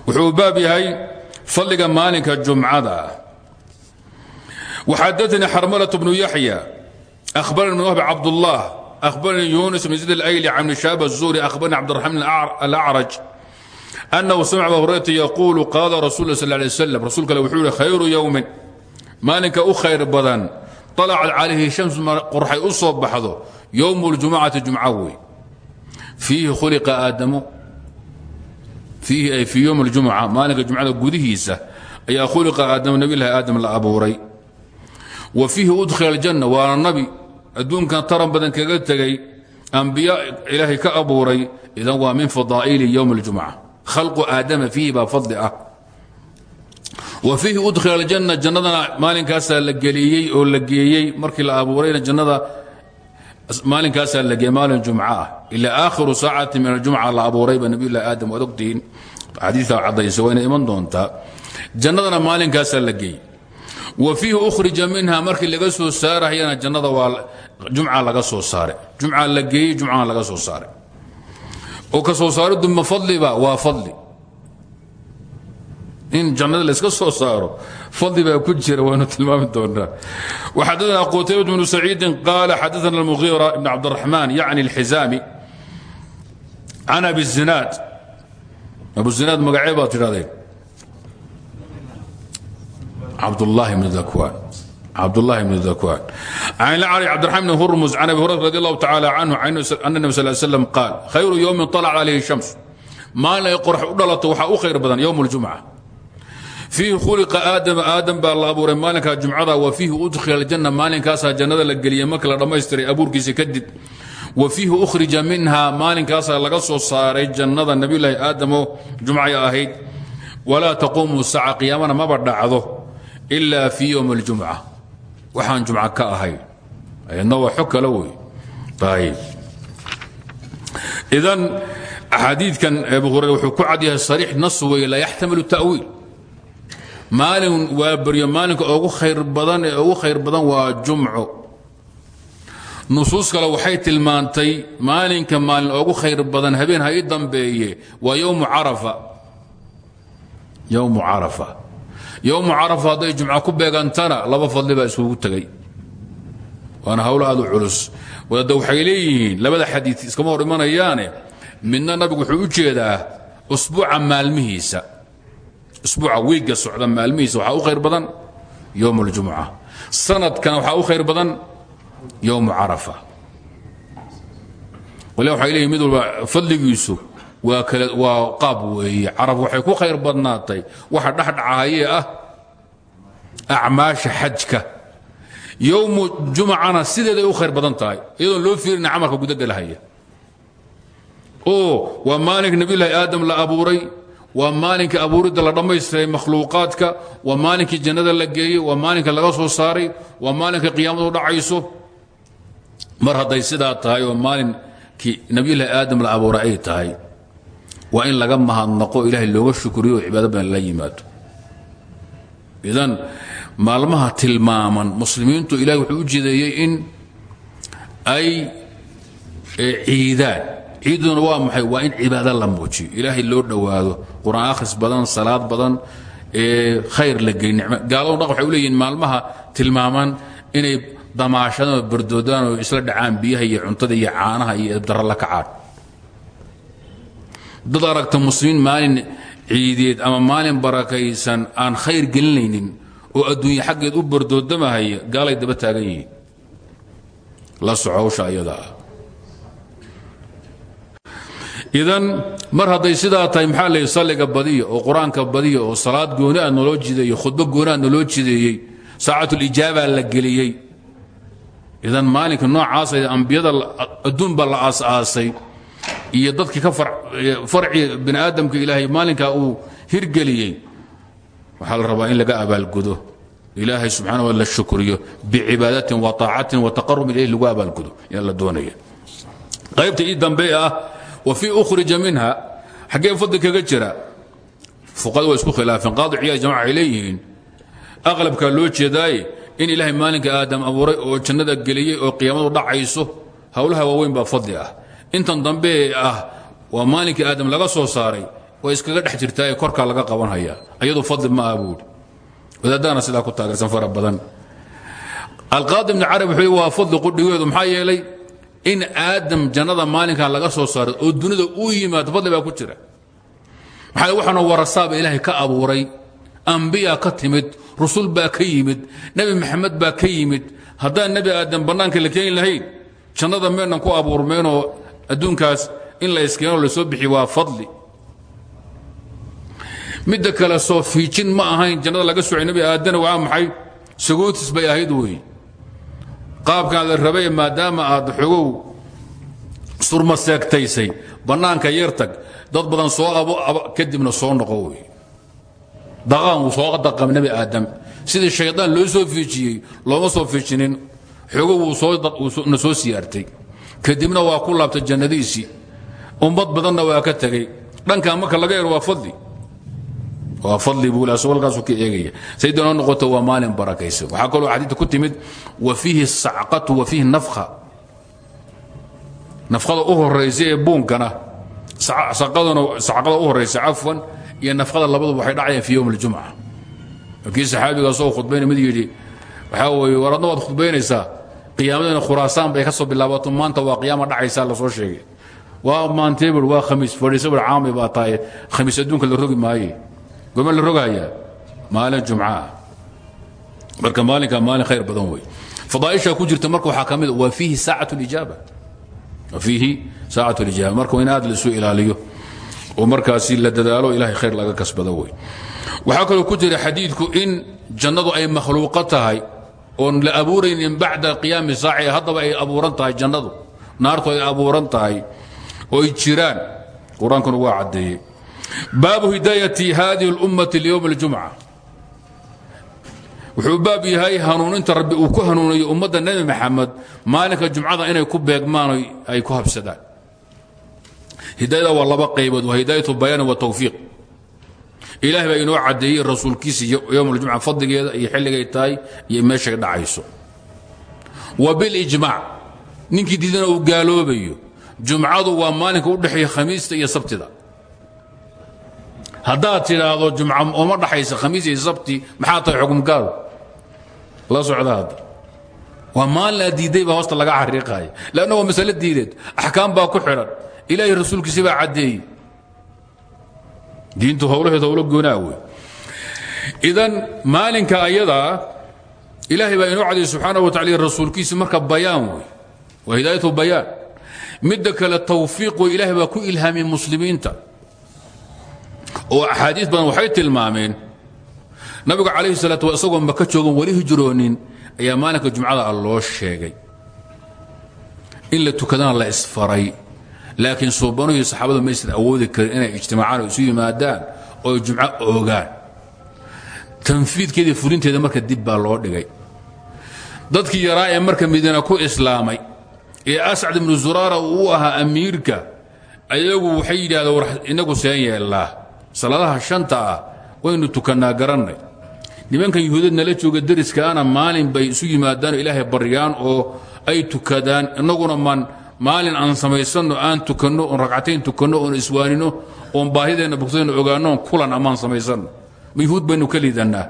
wuxuu baab yahay fadliga maalinka jumcada وxadثnي xrmلة بن يحيى أخبرني بن وهب عبد الله أخبرني يونس بن زيد الأيلي عن شاب الزوري أخبرني عبد الرحمن الأعرج أنه سمع أبا هريرة يقول قال رسول الله صلى الله عليه وسلم رسولك لو وxuu khayر يوم maalinka u khayr badan طلعت calayhi شhمس qorxay u soo baxdo يوم الجuمcaةi جuمco wey فيihi khuلiقa aadamu fiihi ay fii yowm اljumca maalinka jumcada gudihiisa ayaa khuliqa aadam nabilahi aadam la abuuray wa fiihi udkhila aljanna waana nabi adduunkan taran badan kaga tegay ambiya ilaahay ka abuuray idan waa min fadaa'ili yowm اljumca khalqu aadama fiihi baa fadli ah wa fiihi udkhila aljanna jannadana maalinkaasaa la geliyey oo la geeyey markii la abuurayna jannada maalinkaasaa la geeyey maalin jumca ah. Ilaa aakhiru saacati min aljumca la abuurayba nabiyullahi aadam waad ogtihiin xadiikaa caddaysa waa inay iman doontaa. Jannadana maalinkaasaa la geeyey. Wa fiihi ukhrija minha markii laga soo saarayana jannada waa jumca laga soo saare jumca la geeyey jumcana laga soo saare oo ka soo saariddu in jannada layska soo saaro fadli baa ku jira waanu tilmaami doonaa. Waxadana qutaybat bnu saciidin qaala xadaana almugiira ibn cabdiraxmaan yacni alxizaami can abi zinaad. Abu zinaad magacee baad tidhahdeen. Cabdullahi bn dakwaan cabdullahi bn dakwaan can lacri cabdiraxmaan bn hurmus can abi hurayra radi allahu tacaala canhu ana nabi sal slam qaal khayru yowmin طalac calayhi shams maalin ay qorax u dhalato waxaa u khayr badan yowm اljumca fiihi khuliqa aadama aadam baa la abuuray maalinkaa jumcada wa fiihi udkhila aljanna maalinkaasaa jannada la geliyey marka la dhammaystiray abuurkiisa kadib wa fiihi ukhrija minha maalinkaasaa laga soo saaray jannada nebiyulaahi aadamo jumcay ahayd walaa taquumu saaca qiyaamana maba dhacdo ilaa fii yowm اljumca waxaan jumca ka ahayn ayadna waa xog kale wey ayb idan xadiidkan abu hurayra wuxuu ku cad yahay sariix nas weeye laa yaxtamilu ta'wiil maalin waa beryo maalinka ugu khayr badan ee ugu khayr badan waa jumco. Nusuus kale waxay tilmaantay maalinka maalin ugu khayr badan habeen ha dambeeye waa yowmu carafa. Yowmu carafa. Yowmu carafa hadday jumca ku beegantana laba fadli baa iskugu tegay. Waana hawl aad u culus. Wadaadda waxay labada xadii iskama hor imanayaane nabigu wuxuu u jeedaa usbuuca maalmihiisa usbuuca wiigga socda maalmihiisa waxaa u khayr badan yowm اljumca sanadkana waxaa u khayr badan yowmu carafa. Waliba waxay leeyihiin mid fadligiisu waa kale waa qaab weeye. Caraf waxay ku khayr badnaatay waxa dhexdhacahayee ah acmaasha xajka. Yowmu jumcana sideeday u khayr badan tahay iyadoon loo fiirina camalka gudagelahaya oo waa maalinka nebiyulahi aadam la abuuray waa maalinkii abuuridda la dhammaystiray makhluuqaadka waa maalinkii jannada la geeyey waa maalinka laga soo saaray waa maalinka qiyaamadu dhacayso. Mar hadday sidaa tahay oo maalinkii nebiyulahi aadam la abuuray ay tahay waa in laga mahadnaqo ilaahay looga shukriyo oo cibaado badan la yimaado. Idan maalmaha tilmaaman muslimiintu ilahay wuxuu u jideeyey in ay ciidaan ciiduna waa maxay? Waa in cibaado la muujiyo. Ilaahay loo dhowaado. Qur'aan akhris badan salaad badan ee khayr la gey nicmo gaaladu dhaq waxay u leeyihiin maalmaha tilmaaman inay damaashadaan oo bardoodaan oo isla dhacaan biyaha iyo cuntada iyo caanaha iyo edabdarra la kacaan dad aragta muslimiin maalin ciideed ama maalin barakaysan aan khayr gelinaynin oo adduunye xaggeed u bardoodamahaya gaalay daba taagan yihiin. La soco hawsha idan mar hadday sidaa tahay maxaa la salliga badiya oo qur'aanka badiya oo salaad gooni a naloo jideeyey khudbo gooni a naloo jideeyey saacatulijaaba la geliyey. Idan maalinka noocaas ambiyada adduun baa la aas-aasay iyo dadkii ka farci bani aadamka ilaahay maalinkaa uu hirgeliyey waxaa la rabaa in laga abaalgudo. Ilaahay subxana wa la shukriyo bicibaadatin wa aacatin wa taqarubin ilayh lagu abaalgudo. Yaa la doonaya qaybta ii dambe ah wa fii ukhrija minha xaggee fadli kaga jira. Fuqada waa isku khilaafeen qaadi ciyaad jamaca ay leeyihiin aqlabkaa loo jeedaaye in ilaahay maalinka aadam abuuray oo jannada geliyey oo qiyaamadu dhacayso howlaha waaweyn baa fadli ah. Intan dambe ah waa maalinkii aadam laga soo saaray way iskaga dhex jirtaa ee korkaa laga qabanhayaa. Ayadu fadli ma aha buuri wadaaddaana sidaa ku taageersan fara badan. Alqaadi ibni carab in aadam jannada maalinkaa laga soo saaray oo dunida uu yimaado fadli baa ku jira. Maxaa waxaana warasaaba ilaahay ka abuuray ambiya ka timid rusul baa ka yimid nebi maxamed baa ka yimid. Haddaan nebi aadam bannaanka la keeni lahayn jannada meenan ku abuurmeenoo adduunkaas in la iskeeno la soo bixi waa fadli. Midda kale soo fiijin ma ahayn jannada laga socay nebi aadana waa maxay? Sagootis bay ahayd wey qaabkaan la rabay maadaama aad xogow surma seegtaysay bannaanka yartag dad badan soo abo kadibna soo noqo daqaan uu soo daqam nebi aadam. Sidii shaydaan loo soo fiijiyey looma soo fiijinin xogow wuuna soo siyaartay. Kadibna waa ku laabtay jannadiisii. Ummad badanna waa ka tegey dhankan marka laga yaro waa fadli waa fadli buu halkaasu ka eegaya. Sayda noo noqoto waa maalin barakaysan waxaa kaloo xadiidka ku timid wa fiihi sacqatu wa fiihi nafkha. Nafqada u horaysa ee buunkana sacqadana sacqada u horaysa cafwan iyo nafqada labaduba waxay dhacayaan fi yowm aljumca kii saxaabiga soo khudbayna mid yidhi waxaa weeye war adna waad khudbaynaysaa qiyaamadana khuraasaan bay ka soo bilaabato maanta waa qiyaama dhacaysaa la soo sheegay. Waa maantee bur waa khamiis fadhiisa bur caamay baa tahay khamiis adduunka la rogi maaye goma la rogayaa maalin jumcaah marka maalinka maalin khayr badan wey fadaaisha ku jirta marka waxaa ka mid waa fiihi saacat lijaaba. Wa fiihi saacat lijaaba. Marka in aad laisu ilaaliyo oo markaasi la dadaalo ilahay khayr laga kasbado wey waxaa kaloo ku jira xadiidku in jannadu ay makhluuqo tahay oon la abuuraynin bacda qiyaami saaci haddaba ay abuuran tahay jannadu. Naartu ay abuuran tahay oo ay jiraan. Qur'aankuna waa caddeeyey baabu hidaayati haadihi اlummati lyowm اljumca wuxuu baab yahay hanuuninta rabbi uu ku hanuunayo ummadda nebi maxamed maalinka jumcada inay ku beegmaan oy ay ku habsadaan. Hidaayada waa laba qaybood waa hidaayatu bayaan wa tawfiiq. Ilahay baa inoo caddeeyey rasuulkiisa yowm ljumca fadligeeda iyo xilligay tahay iyo meeshay dhacayso. Wa bilijmaac ninkii diidana uu gaaloobayo. Jumcadu waa maalinka u khamiista iyo sabtida haddaad tidhaahdo jumca uma dhaxaysa khamiis iyo sabti maxaa tahay xukumkaadu? La socda hadda. Waa maalin aad diidday baa hoosta laga xariiqaaya leanna waa masale diideed. Axkaam baa ku xidhan ilaahay rasuulkiisi baa caddeeyey. Diintu howlaheed howlo goonaa wey idan maalinka ayadaa ilaahay baa inoo cadiyey subxaana wa tacala rasuulkiisi marka bayaan wey waa hidaayatu bayaan. Midda kale tawfiiq wey ilaahay baa ku ilhaamiyey muslimiinta oo axaadiis badan waxay tilmaameen nabigu calayhi salaat wa isagoo maka joogan weli hijroonin ayaa maalinka jumcada ah loo sheegay. In la tukadana la isfaray. Laakiin suubanuhii saxaabadu maysan awoodi karin inay ijtimaacaan oo isu yimaadaan oo jumco oogaan. Tanfiidkeedii fulinteeda marka dib baa loo dhigay. Dadkii yaraa ee marka madiina ku islaamay ee ascad ibnu zuraara uu ahaa amiirka ayagu waxay yidhahdeen war inagu seen yeellaa salaadaha shanta ah waynu tukannaa garannay. Nimankan yuhuudeed nala jooga deriskaana maalin bay isu yimaadaan oo ilaahay baryaan oo ay tukadaan. Innaguna maan maalin aan samaysanno aan tukanno oon ragcatayn tukanno oon iswaanino oon baahideenna bogtadeenna ogaanno oon kulan ammaan samaysanno. Ma yuhuud baynu ka liidannaa.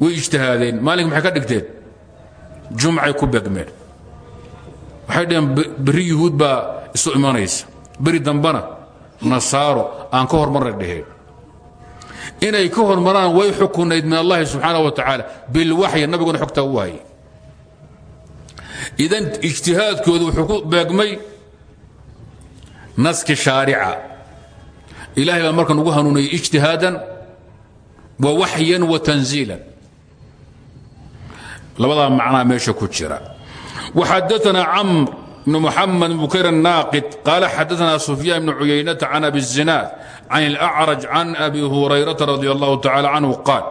Way ijtihaadeen. Maalinka maxay ka dhigteen? Jumcay ku begmeen waxay dhaheen berri yuhuud baa isu imanaysa beri dambana nasaaro aan ka hormarnay dheheen inay ka hormaraan way xukunayd min allahi subxaana wa tacaala bilwaxyi nabiguna xogtaa u hayay idan ijtihaadkooda wuxuu ku beegmay naski shaarica. Ilahay baa markan ugu hanuunayay ijtihaadan wa waxyan wa tanziilan. Labadaa macnaa meesha ku jira. وxadaثna cmr بن محمد بن بكير الناقد قال حدثنا سفيان بن عيينة عن أبي الزناد عن الأعرج عن أبي هريرة رضي الله تعالى عنه قال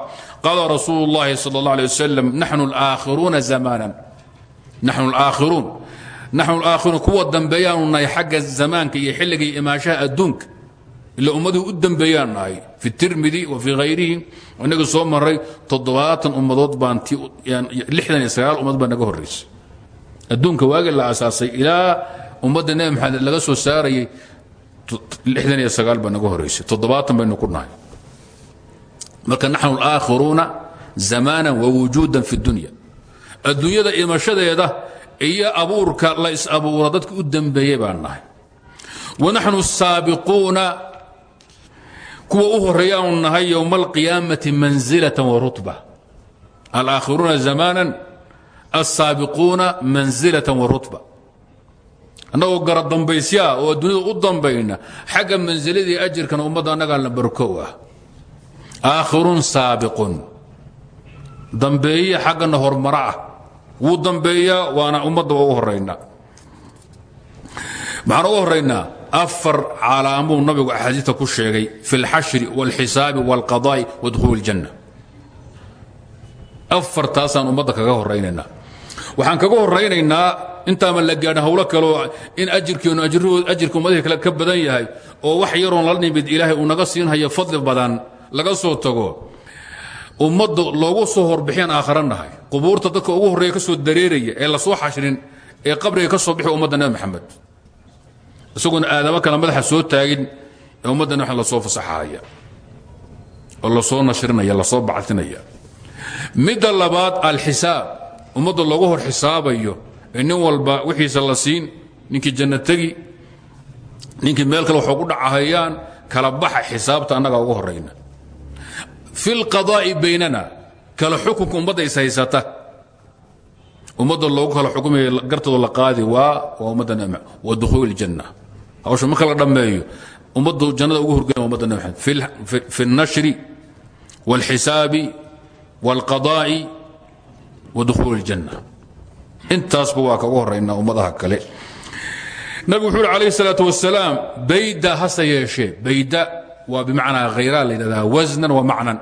قال رسول الله صلى الله عليه وسلم نحن الآخرون زمانا نحن الآخرون نحن الآخرون كوا دنبيان حق الزمان كي يحلق إماشاء الدنك إلا أمده قدام بيان في الترمذي وفي غيره وإنك صوم مري تضباط أمضات بان يعني لحدا يسرال أمض بان نقول الرئيس adduunka waagi la asaasay ilaa ummadda nebi maxamed laga soo saarayay baa naga toddobaatan baynu ku nahay marka naxnu alaakhiruuna zamaanan wa wujuudan fi dunya. Adduunyada imashadeeda iyo abuurka la is abuura dadka u dembeeyey baan nahay. Wa naxnu asaabiquuna kuwa u horeeyaanu nahay yowma alqiyaamati manzilatan wa rutba. Alaakhiruuna zamaanan asaabiquuna manzilatan wa rutba annagoo gara dambaysyaa oo adduunyada u dambayna xagga mansiladii ajirkana ummadda annagaa la barkow ah aakhiruun saabiqun dambeeye xaggana hormaro ah wuu dambeeyaa waana ummadda waa u horaynaa maxaan ugu horaynaa afar calaamuu nabigu axaadiista ku sheegay fi اlxashri wاlxisaabi wاlqadaa'i wa dukhuuli اljanna afartaasaan ummadda kaga horaynaynaa waxaan kaga horaynaynaa intaaman la gaadhin hawlo kaleo in ajirkeenu ajirka ummadihii kale ka badan yahay oo wax yaroon la nimid ilaahay uu naga siinhayo fadli badan laga soo tago. Ummadda loogu soo horbixiyaan aakhara nahay. Qubuurta dadka ugu horreeya ka soo dareeraya ee la soo xashrin ee qabriga ka soo bixi ummadda maxamed. Isagoona aadamo kale madaxa soo taagin ee ummadda nebi maxamed la soo fasaxaaya oo la soo nashrinaya la soo bactinaya midda labaad ummadda loogu hor xisaabayo ee nin walba wixiisa la siin ninkii janno tegi ninkii meel kale waxoogu dhacahayaan kala baxa xisaabta annagaa ugu horayna fi lqadaa'i baynana kala xukunka ummadda is haysata ummadda loogu kala xukumaya gartooda la qaadi waa waa ummadda nm wa dukhuuli janna hawsha marka la dhammeeyo ummaddu jannada ugu horgaya ummadda nabi maxamed fi اlnashri wاlxisaabi wاlqadaa'i wa dukhuuli اljanna intaasba waa kaga horaynaa ummadaha kale nabigu wuxuu uhi calayh الsalaaة wasalaam bayda hase yeeshee bayda waa bimacnaa khayraa la yidhahdaa wasnan wa macnan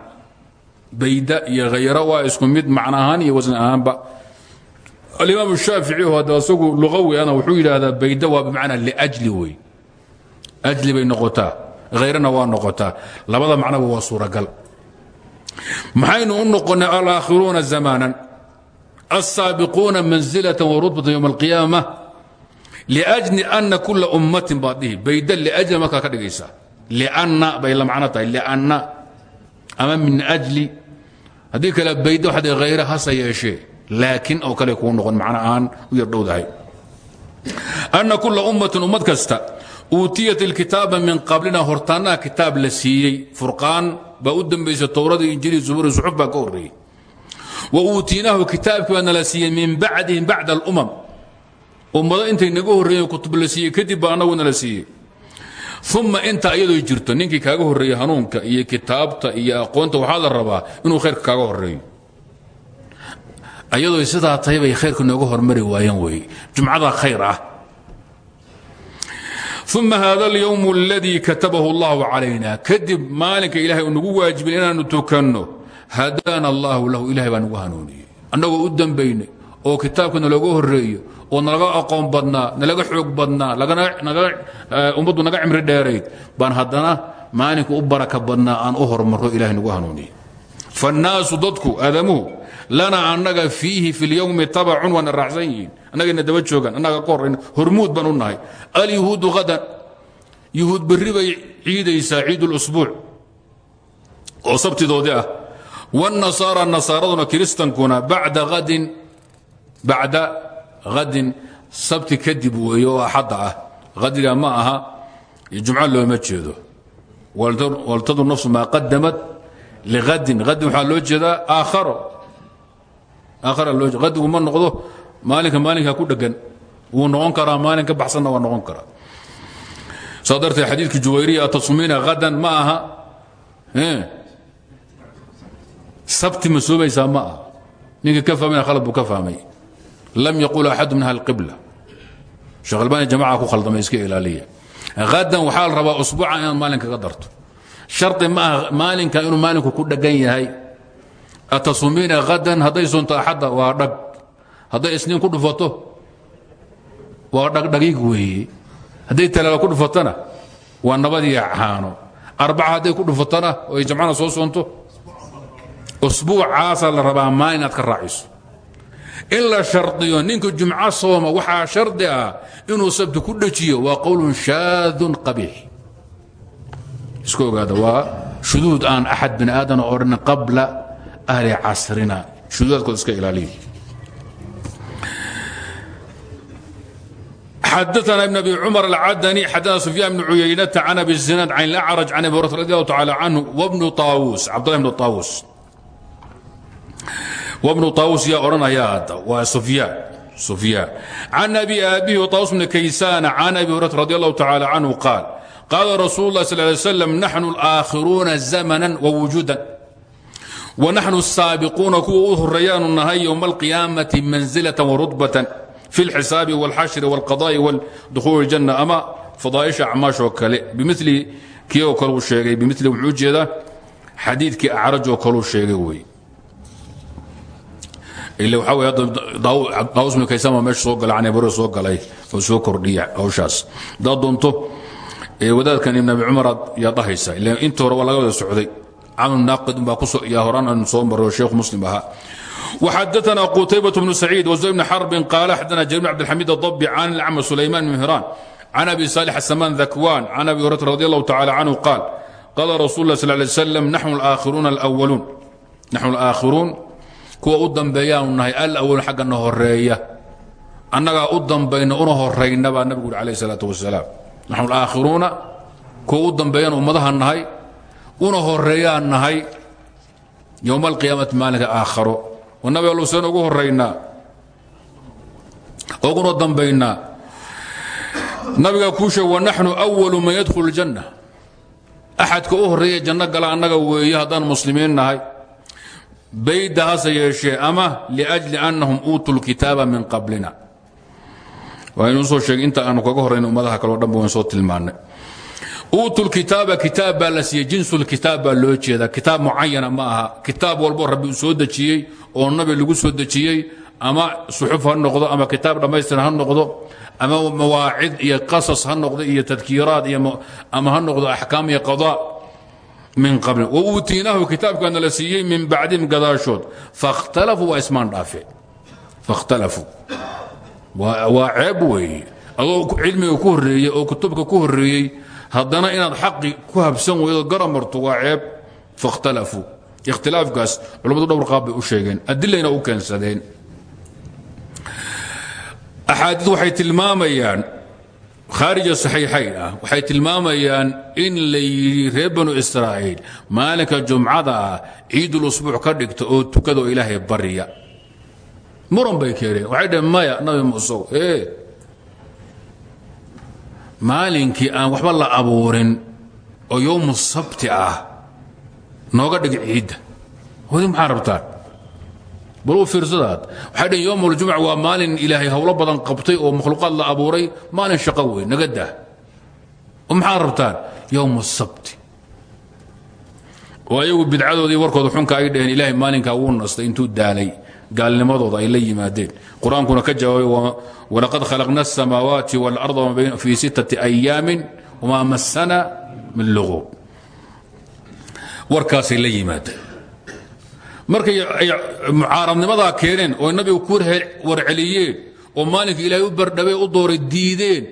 bayda iyo khayra waa isku mid macno ahaan iyo wasn ahaanba alimaam الshaafici oo hadda asagu luqawi ana wuxuu yidhaahdaa bayda waa bimacnaa liajli wey ajli bay noqotaa khayrana waa noqotaa labada macnoba waa suuragal maxaynu u noqonay alaakhiruuna zamaanan الsaabiquuna manزilaة warutbata ywm اlqiyaama liأjli ana kula ummatin baad dhihi bayda liajli markaa ka dhigaysaa lianna bay la macno tahay lianna ama min ajli haddii kale bayda waxaad hayre hase yeeshee laakin oo kale kuu noqon macno aan u yar dhowdahay anna kula ummatin ummad kasta uutiyat ilkitaaba min qablina hortaannaha kitaab la siiyey furqaan baa u dambaysa towradii injili zuburi suxuf baa ka horreeyey wauutiinaahu kitaabkii baa nala siiyey min bacdihim bacd alumam. Ummado intay naga horreeyeen kutub la siiyey kadib baa annagu nala siiyey. Uma inta ayadoo jirto ninkii kaaga horreeyey hanuunka iyo kitaabta iyo aqoonta waxaa la rabaa inuu khayrka kaaga horreeyo. Ayadoo sidaa tahay bay khayrka nooga hormari waayeen wey jumcadaa khayr ah. Uma haada alyowm aladii katabahu allahu calayna. Kadib maalinka ilaahay uu hadaana allahu lahu ilahay baa nagu hanuuniyey annagoo u dambaynay oo kitaabka nalooga horeeyo oo nalaga aqoon badnaa nalaga xoog badnaa ummaddu naga cimri dheerayd baan haddana maalinka u baraka badnaa aan u hormaro ilahay nagu hanuuniyey faannaasu dadku aadamuhu lana annaga fiihi fi lyowmi tabacun waana raacsan yihiin annagayna daba joogaan annaga ka horrayn hormuud baan u nahay alyahuudu hadan yuhuud berri bay ciidaysaa ciid lusbuuc oo ah wاnasaara nasaaraduna kiristankuna bacda adin bacda hadin sabti kadib weeye oo axadda ah hadiga ma aha jumco looma jeedo waltadur nafsu maa qadamat liadin adin waxaa loo jeedaa aakharo adigu ma noqdo maalinka maalinka ku dhegan wuu noqon karaa maalin ka baxsanna waa noqon karaa saa darteed xadiidka juwayriya atasumina hadan ma aha sabti ma soomaysaa ma aha. Ninka ka fahmayna khalad buu ka fahmay. Lam yaqul axadu min ahli qibla. Sheekh albani jamaca ku khaldamay iska ilaaliya. Hadan waxaa la rabaa usbuuca inaad maalin kaga darto. Shardi ma aha maalinka inuu maalinku ku dhegan yahay. Atasumiina hadan hadday soonto axadda waa dhag. Hadday isniin ku dhufato waa dhagdhagiig weeye hadday talaala ku dhufatona waa nabadiyo caano. Arbaca hadday ku dhufatona oo ay jamcana soo soonto usbuucaasaa la rabaa maa inaad ka raaciso. In la shardiyo ninka jumco sooma waxaa shardi ah inuu sabti ku dhejiyo waa qowlun shaadun qabiix. Isu ogaada waa shuduud aan axad bini aadana odhan qabla ahli casrina. Shuduudaadkood iska ilaaliyo. Xadaana ibn abi cumar alcadani xadana sufyaan bn cuyaynata can abi zinaad can lacraj can abi hurata radi allahu tacaala canhu wabnu aawuus cabdullah bnu aawuus wbnu طaawuus yaa odhanaya hadda waa sufyaan sufyaan can abi aabihi طaawus bni kaysana can abi hurata radi allahu tacala canhu qaal qaala rasuul اlah sal lay slam naxnu اlآakhiruuna zamana wwujuudan wnaxnu الsaabiquuna kuwa u horeeyaanu nahay ywma اlqiyaamati manزilaة warudbaة fi اlxisaabi wاlxashri wاlqadaءi wdukhuul اljanna ama fadaaئisha acmaashoo kale bimili kii oo kale uu sheegay bimili wuxuu ujeedaa xadiidkii acraj oo kaleu sheegay wey ila waxaa wey hadda daawus bnu kaysama meesha soo galay canabaro soo galay oo soo kordhiya hawshaas haddaad doonto wadaadkan ibn abi cumaraad yaa dhahaysa ila inta hore waa laga wada socday camr naaqid baa ku yaa horaan aynu soo marray oo sheekhu muslim ahaa وxadثna qتayبة بن سعيid وزهير بن xرب قال xdna جرير بن عبدالحميد الضبي عن الأعمى سليمان بن مهران عن أبي صالح السمان ذكوان عن أبي هريرة رضي الله تعالى عنه قال قال رsuل الله صلى اه عليه وسلم نحن الآkhiruuna الأولuun نحن الآakhiruun kuwa u dambeeyaanu nahay alawal xaggana horreeya annagaa u dambayna una horayna baa nabigu yidhi alayh salaat wasalaam. Naxnu alaakhiruuna kuwa u dambeeyana ummadaha nahay una horeeyaa nahay yowma alqiyaamati maalinka aakharo. Nabi allow seen ugu horaynaa uguna dambaynaa. Nabigaa kuu sheeg wanaxnu walu man yadkhulu janna. Axadka u horreeya janno gala annaga weeye haddaan muslimiin nahay bayda hase yeeshee ama liأjli annahum uutuu lkitaaba min qablina. Waa inuu soo sheegay inta aanu kaga horrayn ummadaha kaleo dhan ba wayn soo tilmaannay. Uutu lkitaaba kitaab baa la siiyey jinsulkitaab baa loo jeedaa kitaab mucayana ma aha kitaab walbo rabbi uu soo dejiyey oo nabi lagu soo dejiyey ama suxuf ha noqdo ama kitaab dhammaystiran ha noqdo ama mawaacid iyo qasas ha noqdo iyo tadkiiraad ama ha noqdo axkaam iyo min qablin wa uutiinaahu kitaabkaana la siiyey min bacdihim gadaashood fakhtalafuu waa ismaan dhaafe fakhtalafuu waa ceeb weeye adoo cilmiga ku horreeyey oo kutubka ku horreeyey haddana inaad xaqi ku habsan weydo garamarto waa ceeb fakhtalafuu ikhtilaafkaas culammadu dhowr qaab bay u sheegeen adilayna u keensadeen axaadiid waxay tilmaamayaan khaarija saxiixayn ah waxay tilmaamayaan in la yidhi reer banu israa'iil maalinka jumcada ah ciidul usbuuc ka dhigta oo tukada oo ilaahay barya muran bay keeneen waxay dhaheen maya nabi muusow ee maalinkii aan waxba la abuurin oo yowmu sabti ah nooga dhig ciidda. Wadi maxaa bal u fiirsadaad waxay dhaheen yowm aljumca waa maalin ilaahay howlo badan qabtay oo makhluuqaad la abuuray maalin shaqo weyn naga dah oo maxaa rabtaan yowm sabti oo ayagu bidcadoodii warkooda xunka ay dhaheen ilaahay maalinkaa wuu nastay intuu daalay gaalnimadooda ay la yimaadeen qur-aankuna ka jawaabay walaqad khalaqna الsamaawaati wاlأrضa wma bayna fii sittati أyaamin wmaa masana min luguub warkaasay la yimaadeen markay ay mucaaradnimadaa keeneen oo nabiga ku warceliyeen oo maalinka ilaahay u bardhabay u dooray diideen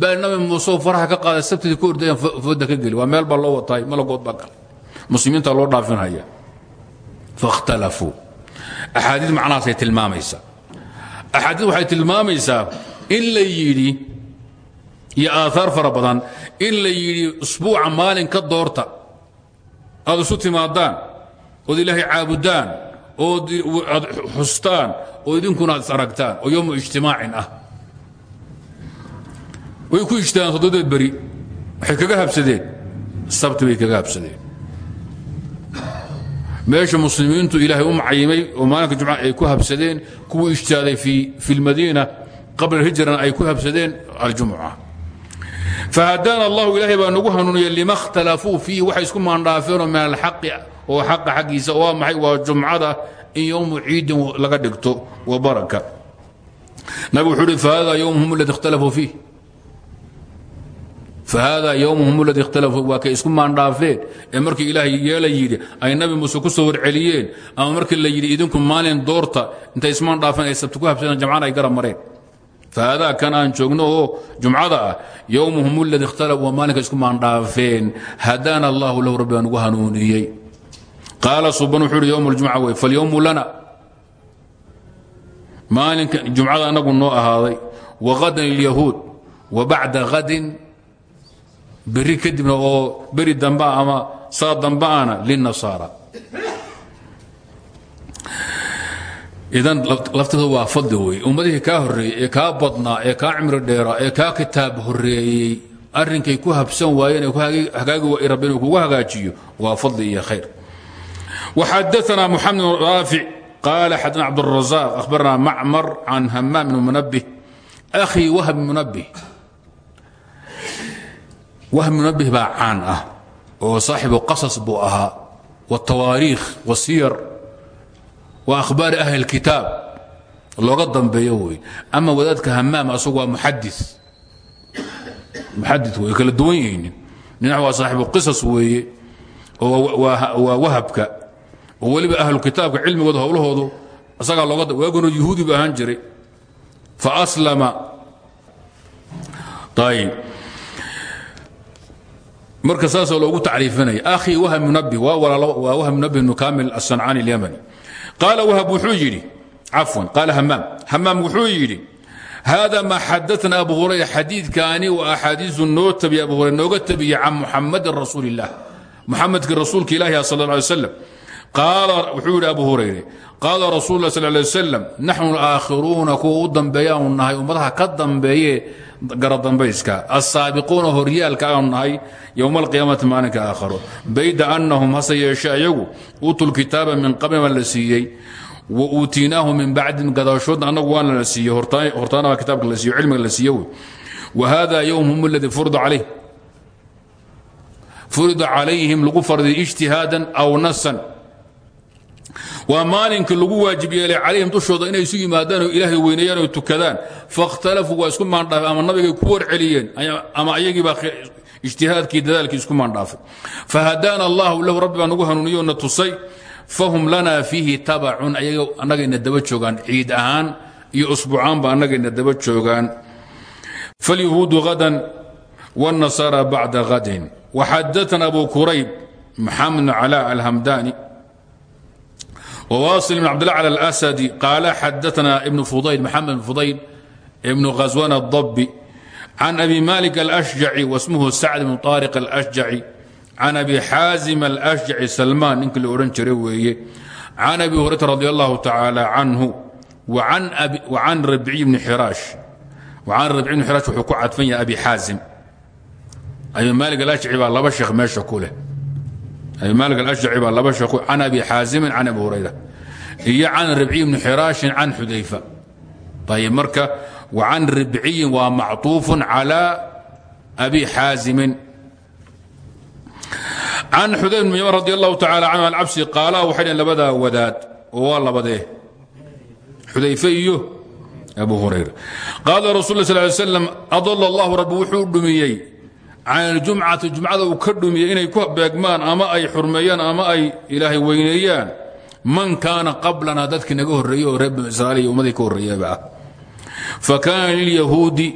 baa nabi muuse faraha ka qaaday sabtidii ku ordayaan fooda ka geli. Waa meel baa loo wataay malagood baa muslimiinta loo dhaafinhaya faاkhtalafuu axaadiid macnahaasay tilmaamaysaa axaadiid waxay tilmaamaysaa in la yidhi iyo aahaar fara badan usbuuca maalin ka doorta aad isu timaadaan ood ilaahay caabudaan ood xustaan oo idinkuna aragtaan oo yowmu ijtimaacin ah. Way ku ijtihadaan toddobadeed beri. Waxay kaga habsadeen. Sabti bay kaga habsadeen. Meesha muslimiintu ilaahay u macayimay oo maalinka jumca ay ku habsadeen kuwii ijtihaaday fi lmadiina qabla hijrana ay ku habsadeen aljumca. Fahadaana allahu ilaahay baa nagu hanuuniyey lima اkhtalafuu fiihi waxay isku maandhaafeenoo min alxaqi oo xaqa xaggiisa waa maxay? Waa jumcada in yowmu laga dhigto wa baraka. Nabig wuxuu uhi fahada ymhum ladi ikhtalafuu fiih. Fahada ywmhum اladii ikhtalafuu waa kay isku maandhaafeen ee markii ilaahay yeela yidhi ay nabi muuse ku soo warceliyeen. Ama markii la yidhi idinku maalin doorta intay ismaandhaafeen ay sabti ku habsadeen jamcaan ay gara mareen. Fahadaa kan aan joogno jumcada ah ywmhum اladii ikhtalafuu waa isku maandhaafeen. Hadaana allahu lahu rabbi baa nugu hanuuniyey qaala suban wuxuu uhi ywm اljumca wey falyowmu lana. Maalinka jumcada anagu noo ahaaday wagadan اlyahuud wabacda hadin beri kadibna oo beri damba ama saa dambaana linasaara idan lafteeda waa fadli wey ummadihii kaa horreeyey ee kaa badnaa ee kaa cimri dheeraa ee kaa kitaab horreeyey arrinkay ku habsan waayeen ee hagaagi rabbi inuu kugu hagaajiyo waa fadli iyo khayr وxadaثna mxamed بن raafic qaala xadana cabdالرaزاq أhbarna macmar can hamaam بn munabih أkhii wahb munabih wahm munabih baa caan ah oo saaxibu qasas buu ahaa watawaariikh wasiyar wa akhbaari ahli اlkitaab looga dambeeyo wey ama wadaadka hamaam asagu waa muxadi muxadi wey kala duwan yihiin dhinac waa saaxibu qisas weeye oo waa wahabka oo weliba ahlu kitaabka cilmigooda howlahoodu isagaa looga waaguna yuhuudi bu ahaan jiray faaslama ayb marka saasoo loogu tacriifinaya akhii wahb munabih waa wahb munabih bnu kamil aلsancaani اlyamani qaala wahb wuxuu yidhi cafwan qaala hamaam hamaam wuxuu yidhi hada ma xadaثna abu hurayra xadiidkaani wa axaadiiثu noo tabiya abu hurayra nooga tabiya can muxamadin rasuuli الlah muxamedkii rasuulka ilahi sal ه alay slam qaala wuxuu yidhi abu hurayre qaala sal lay wasalam naxnu aakhiruuna kuwa u dambeeyaanu nahay ummadaha ka dambeeye garadambayska asaabiquuna horyaalka aanu nahay yowma alqiyaamati maalinka aakharo bayda annahum hase yeeshe ayagu uutuu lkitaaba min qablima la siiyey wa uutiinaahu min bacdin gadaashoodna annagu waana la siiyey hortaana baa kitaabka la siiyo cilmiga la siiye wa hada yowmhum aladii furida calayh furida calayhim lagu farday ijtihaadan aw nasan waa maalinkii lagu waajib calayhim dushooda inay isu yimaadaanoo ilaahay weyneeyaan oo tukadaan. Fakhtalafuu waa isku maandhaafay ama nabigay ku warceliyeen ama ayagiibaa ijtihaadkii dadaalkii isku maandhaafay. Fahadaana allahu lahu rabbi baa nagu na tusay fahum lana fiihi tabacun annagayna daba joogaan ciid ahaan iyo usbuucaanba annagayna daba joogaan. Falyahuudu hadan wاnasara bacda hadin waxadaana abu kurayb maxamed bn cala wwasil bn cabdillah cala alasadi qaala xadaana ibnu fudayl maxamed bn fudayl ibnu khaswan adabbi can abi malik alashjaci wasmuhu sacd bnu taariq alashjaci can abi xaazim alashjaci salmaan ninkii la odhan jiray weeye can abi hurayra radi allahu tacaala canhu wacan rabciy bni xiraash wacan rabci bni xiraash wuxuu ku cadfan yahay abi xaazim abi maalik alashjaci baa laba sheekh meesha ku leh maalik alashjaci baa laba sheeku can abi xaasimin can abi hurayra iyo can ribciy bni xiraashin can xudayfa. Ayb marka wa can ribciyin waa macطuufun calى abi xaasimin can xudayf bn miyamar radi allahu tacala canhu alcabsi qaala waxay dheen labadaa wadaad oo waa iyo abu hurayra. Qaala rasul lla sal ly slam adal allahu rabbi can aljumcati jumcada uu ka dhumiyey inay ku beegmaan ama ay xurmeeyaan ama ay ilaahay weyneeyaan man kaana qablana dadkii naga horreeyey oo reer banu iyo ummadii ka horreeyaba ah. Fa kaana lilyahuudi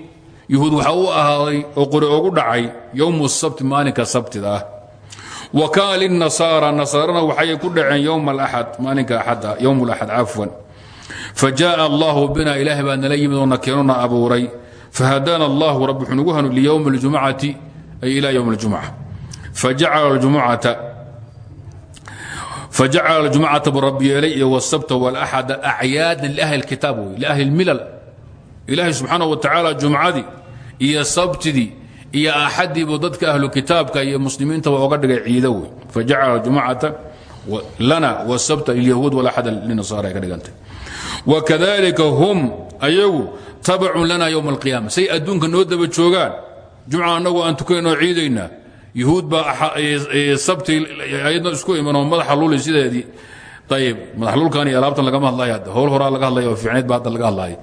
yahuud waxaa u ahaaday oo qori ogu dhacay yowmu sabti maalinka sabtida ah. Wa kaana lilnasaara nasaarana waxay ku dhaceen yowma alaxad maalinka axada yowm alaxad cafwan. Fa jaءa allahu bina ilaahay baa nala yimid oo na fahadaana allahu rabbi wuxuu nagu hanu liyowmi ay ila ywm اljumca fajacala اljumcata fajacala اljumcata buu rabbi yeelay iyo wالsabta wاlaxada acyaadan liahli اlkitaab wey liahli اlmilal ilaahay subxaanaه wa tacaala jumcadii iyo sabtidii iyo axadiibuu dadka ahlu kitaabka iyo muslimiintaba oga dhigay ciido wey fajacala jumcata lana wsabta lilyahuud walaxada linasaara ay ka dhigantay wakadalika hum ayagu tabacun lana ywma alqiyaama say adduunka noo daba joogaan jumca annagu aan tukanoo ciidaynaa. Yuhuud baa sabti ayadna isku imanoo madaxa luli sideedii. Ayib madaxlulkan iyo alaabtan lagama hadlay hadda. Howl horaa laga hadlaya oo fiicnayd baa laga hadlaya.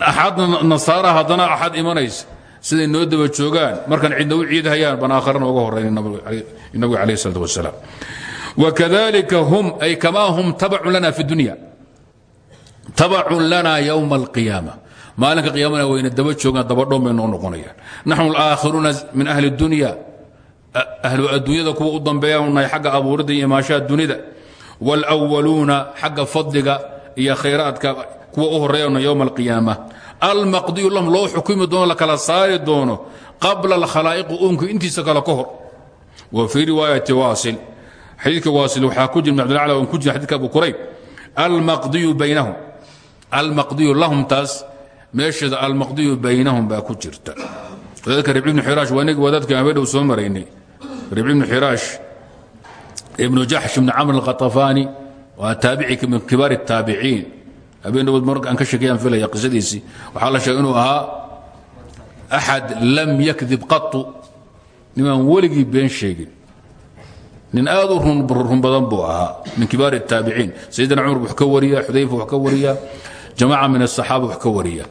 Axadna nasaara haddana axad imanaysa. Siday noo daba joogaan markaan cidna u ciidhayaan baan aakharana uga horayn nabigu alayh salaat wasalaam wakadalika hum ay kamaa hum tabacun lana fi dunya. Tabacun lana ywma alqiyaama maalinka qiyaamana wayna daba joogaan dabadhoon bay noo noqonayaan. Naxnu alaakhiruuna min ahli dunya ahlu adduunyada kuwa u dambeeyaan nahay xagga abuuridda iyo imaashaha dunida wاlأwaluuna xagga fadliga iyo khayraadka kuwa u horeeyana ywma alqiyaama almaqdiyu lahum loo xukumi doono la kala saari doono qabla alkhalaa'iqi uunku intiisa kale ka hor. Wa fii riwaayati waasil xadiidka waasil waxaa ku jira abdilacla on ku jira xadidka abu kurayb. Almaqdiyu baynahum almaqdiyu lahum taas meesheeda almaqdiyu baynahum baa ku jirta wadaadka ribci ibnu xiraash waa inagii wadaadka habedhow soo maraynay ribci ibnu xiraash ibnu jaxsh ibnu camr alkhatafaani waa taabici min kibaar الtaabiciin habeenawood markaan ka sheekayaan filaya qisadiisii waxaa la sheegay inuu ahaa axad lam yakdib qatu nimaan weligii been sheegin nin aad u run badan buu ahaa min kibaar الtaabiciin sayidina cumar wax ka wariya xudayfa wax ka wariya jamaaca min الصaxaaba wax ka wariya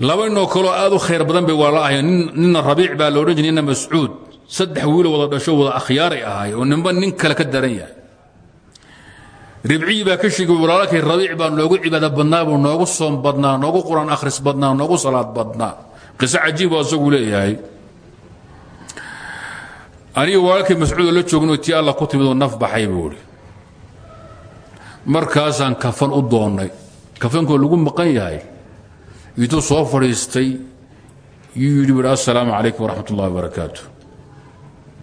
laba ninoo kaloo aad u khayr badan bay wala ahayen nina rabiic baa la odhan jiray nina mascuud. Saddex wiilo wada dhasho wada akhyaaray ahaay oo ninba nin kale ka daran yahay. Ribciyi baa ka walaalkay rabiic baa noogu cibaado badnaa buu noogu soom badnaa noogu qur'aan akhris badnaa noogu salaad badnaa. Qiso cajiibo asagu leeyahay. Aniga walaalkay mascuudo la joogno tii alla ku timid oo naf baxay buu ihi markaasaan kafan u doonnay. Kafankoo lagu maqan yahay intuu soo fadhiistay. Yuu yidhi buhi assalaamu calaykum waraxmat ullahi wabarakaatu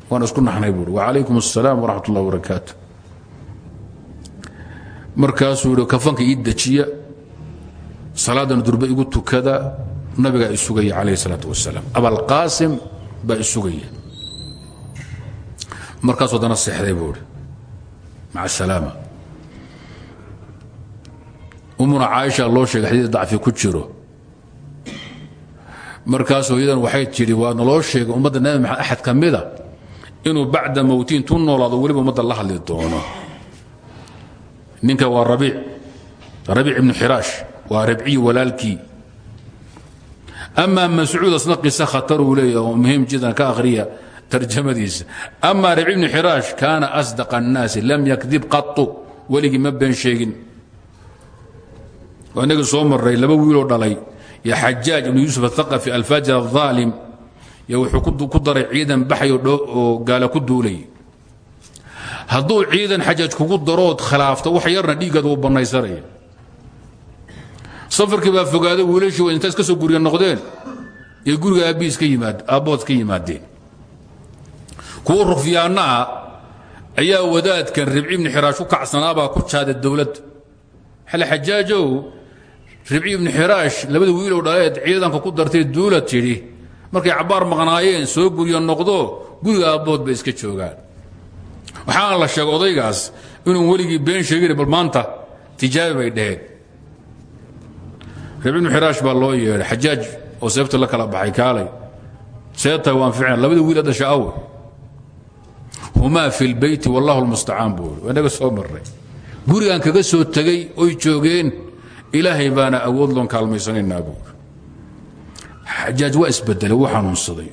waan isku naxnay buui wacalaykum assalaam waraxmat ullahi wabarakaatu markaasuu yidhi kafanka ii dejiya salaadana durbe igu tukada. Nabigaa isugaya calayh salaatu wasalaam abalqaasim baa isugaya markaasuu haddana seexday buu ihi maca asalaama umuna caaisha loo sheegay xadiis dacfi ku jiro markaasuu iyadan waxay tidhi waa naloo sheegay ummadda nabi maxamed axad ka mida inuu bacda mowti intuu noolaado weliba ummadda la hadli doono. Ninka waa rabiic rabiic ibnu xiraash waa rabciyi walaalkii. Amaa mascuud asna qiso khataruu leeyahy oo muhiim jiddan ka akhriya tarjamadiisa. Amaa rabci ibnu xiraash kaana asdaqa annaasi lam yakdib qatu weligii ma been sheegin. Waa inagii soo maray laba wiiloo dhalay iyo xajaaj ibnu yuusuf athaqafi alfaajir aلظaalim y wuxuu ku daray ciidan baxay oo gaala ku duulay. Hadduu ciidan xajaaj kugu darood khilaafto wax yarna dhiiggaad wuu bannaysanaya safarkii baa fogaaday wiilashii wa intaas ka soo guriga noqdeen ee guriga aabbihiis ka yimaad aabbood ka yimaadeen. Kuwa rufyaanna ah ayaa wadaadkan ribci ibni xiraash ku kacsanaabaa ku jaada dowladda xale xajaajow ribci ibni xiraash labada wiilow dhaleed ciidanka ku dartay duula tidhi markay cabbaar maqnaayeen soo guryo noqdo guriga aabbood bay iska joogaan. Waxaana la sheegay inuu weligii been sheegin bal maanta tijaabi bay dheheen ribci ibni xiraash baa loo yeedhay xajaaj oo seebta la kala baxay kaalay seebtahay waan ficna labada wiil dhasha awe humaa fi lbeyti wallahu lmustacaan buu i inaga soo marray. Gurigaan kaga soo tegey oy joogeen ilaahay baana awood loon kaalmaysanaynaa buuri xajaaj waa isbedelay wuu xanuunsaday.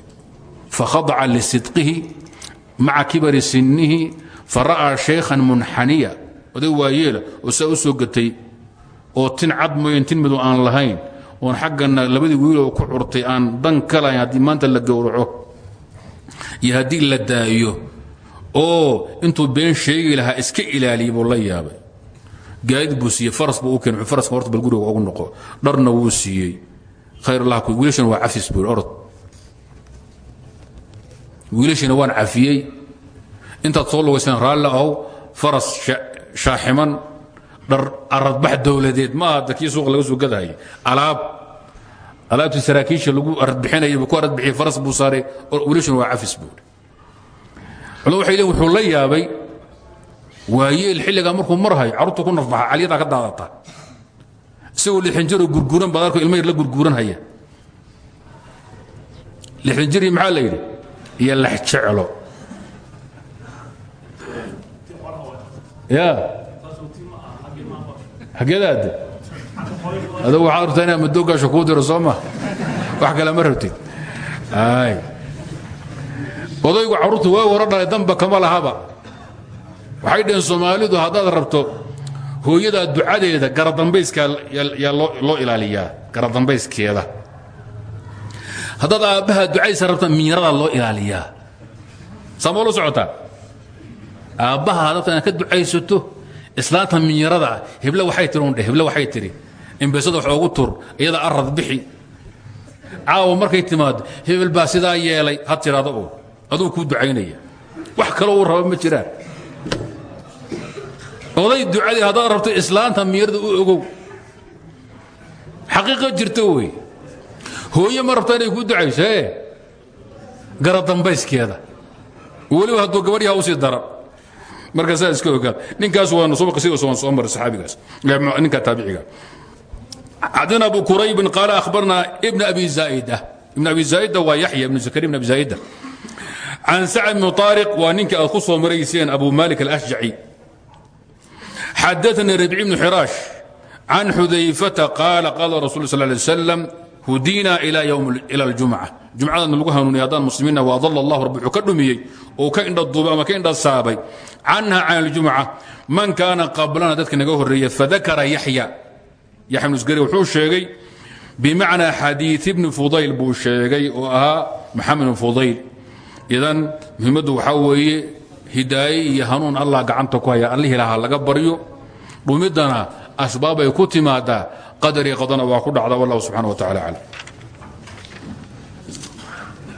Fakhadaca lisidqihi maca kibari sinnihi fara'aa shaykhan munxaniya. Oday waayeela oo saa u soo gatay oo tin cad mooyen tin midu aan lahayn oon xaggana labadii wiiloo ku curtay aan dan ka lahayn haddii maanta la gowraco. Iyo haddii la daayo oo intuu been sheegi lahaa iska ilaaliyay buu la yaabay gaadid buu siiyey faras buu u keenay faraska horta bal guriga ugu noqo. Dharna wuu siiyey. Khayr allah ku wiilashana waa cafis buu orod. Wiilashana waan cafiyey. Intaad soo lugaysaan raalli ahow faras shaaximan dhar aradbax dowladeed ma aha kii suuqa laga soo gadahaya alaab. Alaabtii saraakiisha lagu aradbixinaya ku aradbixiyey faras buu saaray wiilashana waa cafis buu culamadu waxay leeyihiin wuxuu la yaabay waayeel xilligaa markuu marhayo carruurta ku nafbaxa calyadaa ka daadata. Isagoo lixdan jiroo gurguran baad arko ilma yar la gurguran haya lixdan jirii maxaa la yidhi? Iyo lex jeclo. Ya hageedaade adugu waxaad rabtaa inaa madoogaasha kuu diro soo ma? Wax kale ma rabtid. Ay. Odaygu carruurtu waa wara dhalay damba kama lahaba waxay dhaheen soomaalidu haddaad rabto hooyadaa ducadeeda garadambayskaa yaa loo ilaaliyaa garadambayskeeda haddaad aabbaha ducadiisa rabta miiradaa loo ilaaliyaa. Saama la socotaa? Aabbaha hadabta inaad ka ducaysato islaanta minyarada heble waxay tiri undhe heble waxay tiri. Imbesada wax oogu tur iyada arad bixi. Caawa markay timaado hebel baa sidaa yeelay ha tiraado oo aduu kuu ducaynaya. Wax kaloo uu raba ma jiraan oday ducadii haddaad rabto islaanta minyarada u ogow xaqiiqa jirta wey hooye ma rabta inay kuu ducayso ee garadambayskeeda weliba hadduu gabadhiha usii daran marka saa iska ogaad ninkaas waanu soo qisidiisa waan soo maray saxaabigaas ninka taabiciga عدنا أبو كريب قال أخبرنا ابن أبي زائدة ابن أبي زائدة ويحيى بن زكريا بن أبي زائدة عن سعد بن طارق وننك أخصه مريسين أبو مالك الأشجعي حدثني ربيع بن حراش عن حذيفة قال قال رسول الله صلى الله عليه وسلم هدينا إلى يوم إلى الجمعة جمعة نلقها نيادان مسلمين وأضل الله ربه كدمي وكإن الضبع ما كإن الصابي عنها عن الجمعة من كان قبلنا ذلك نقوه الرية فذكر يحيى يحيى بن سقري وحو الشيغي بمعنى حديث ابن فضيل بو الشيغي وها محمد hidaaye iyo hanuun allah gacanta ku haya allihii lahaa laga baryo. Dhumidana asbaabay ku timaadaa qadari qadana waa ku dhacda wallahu subxana wa taala aclam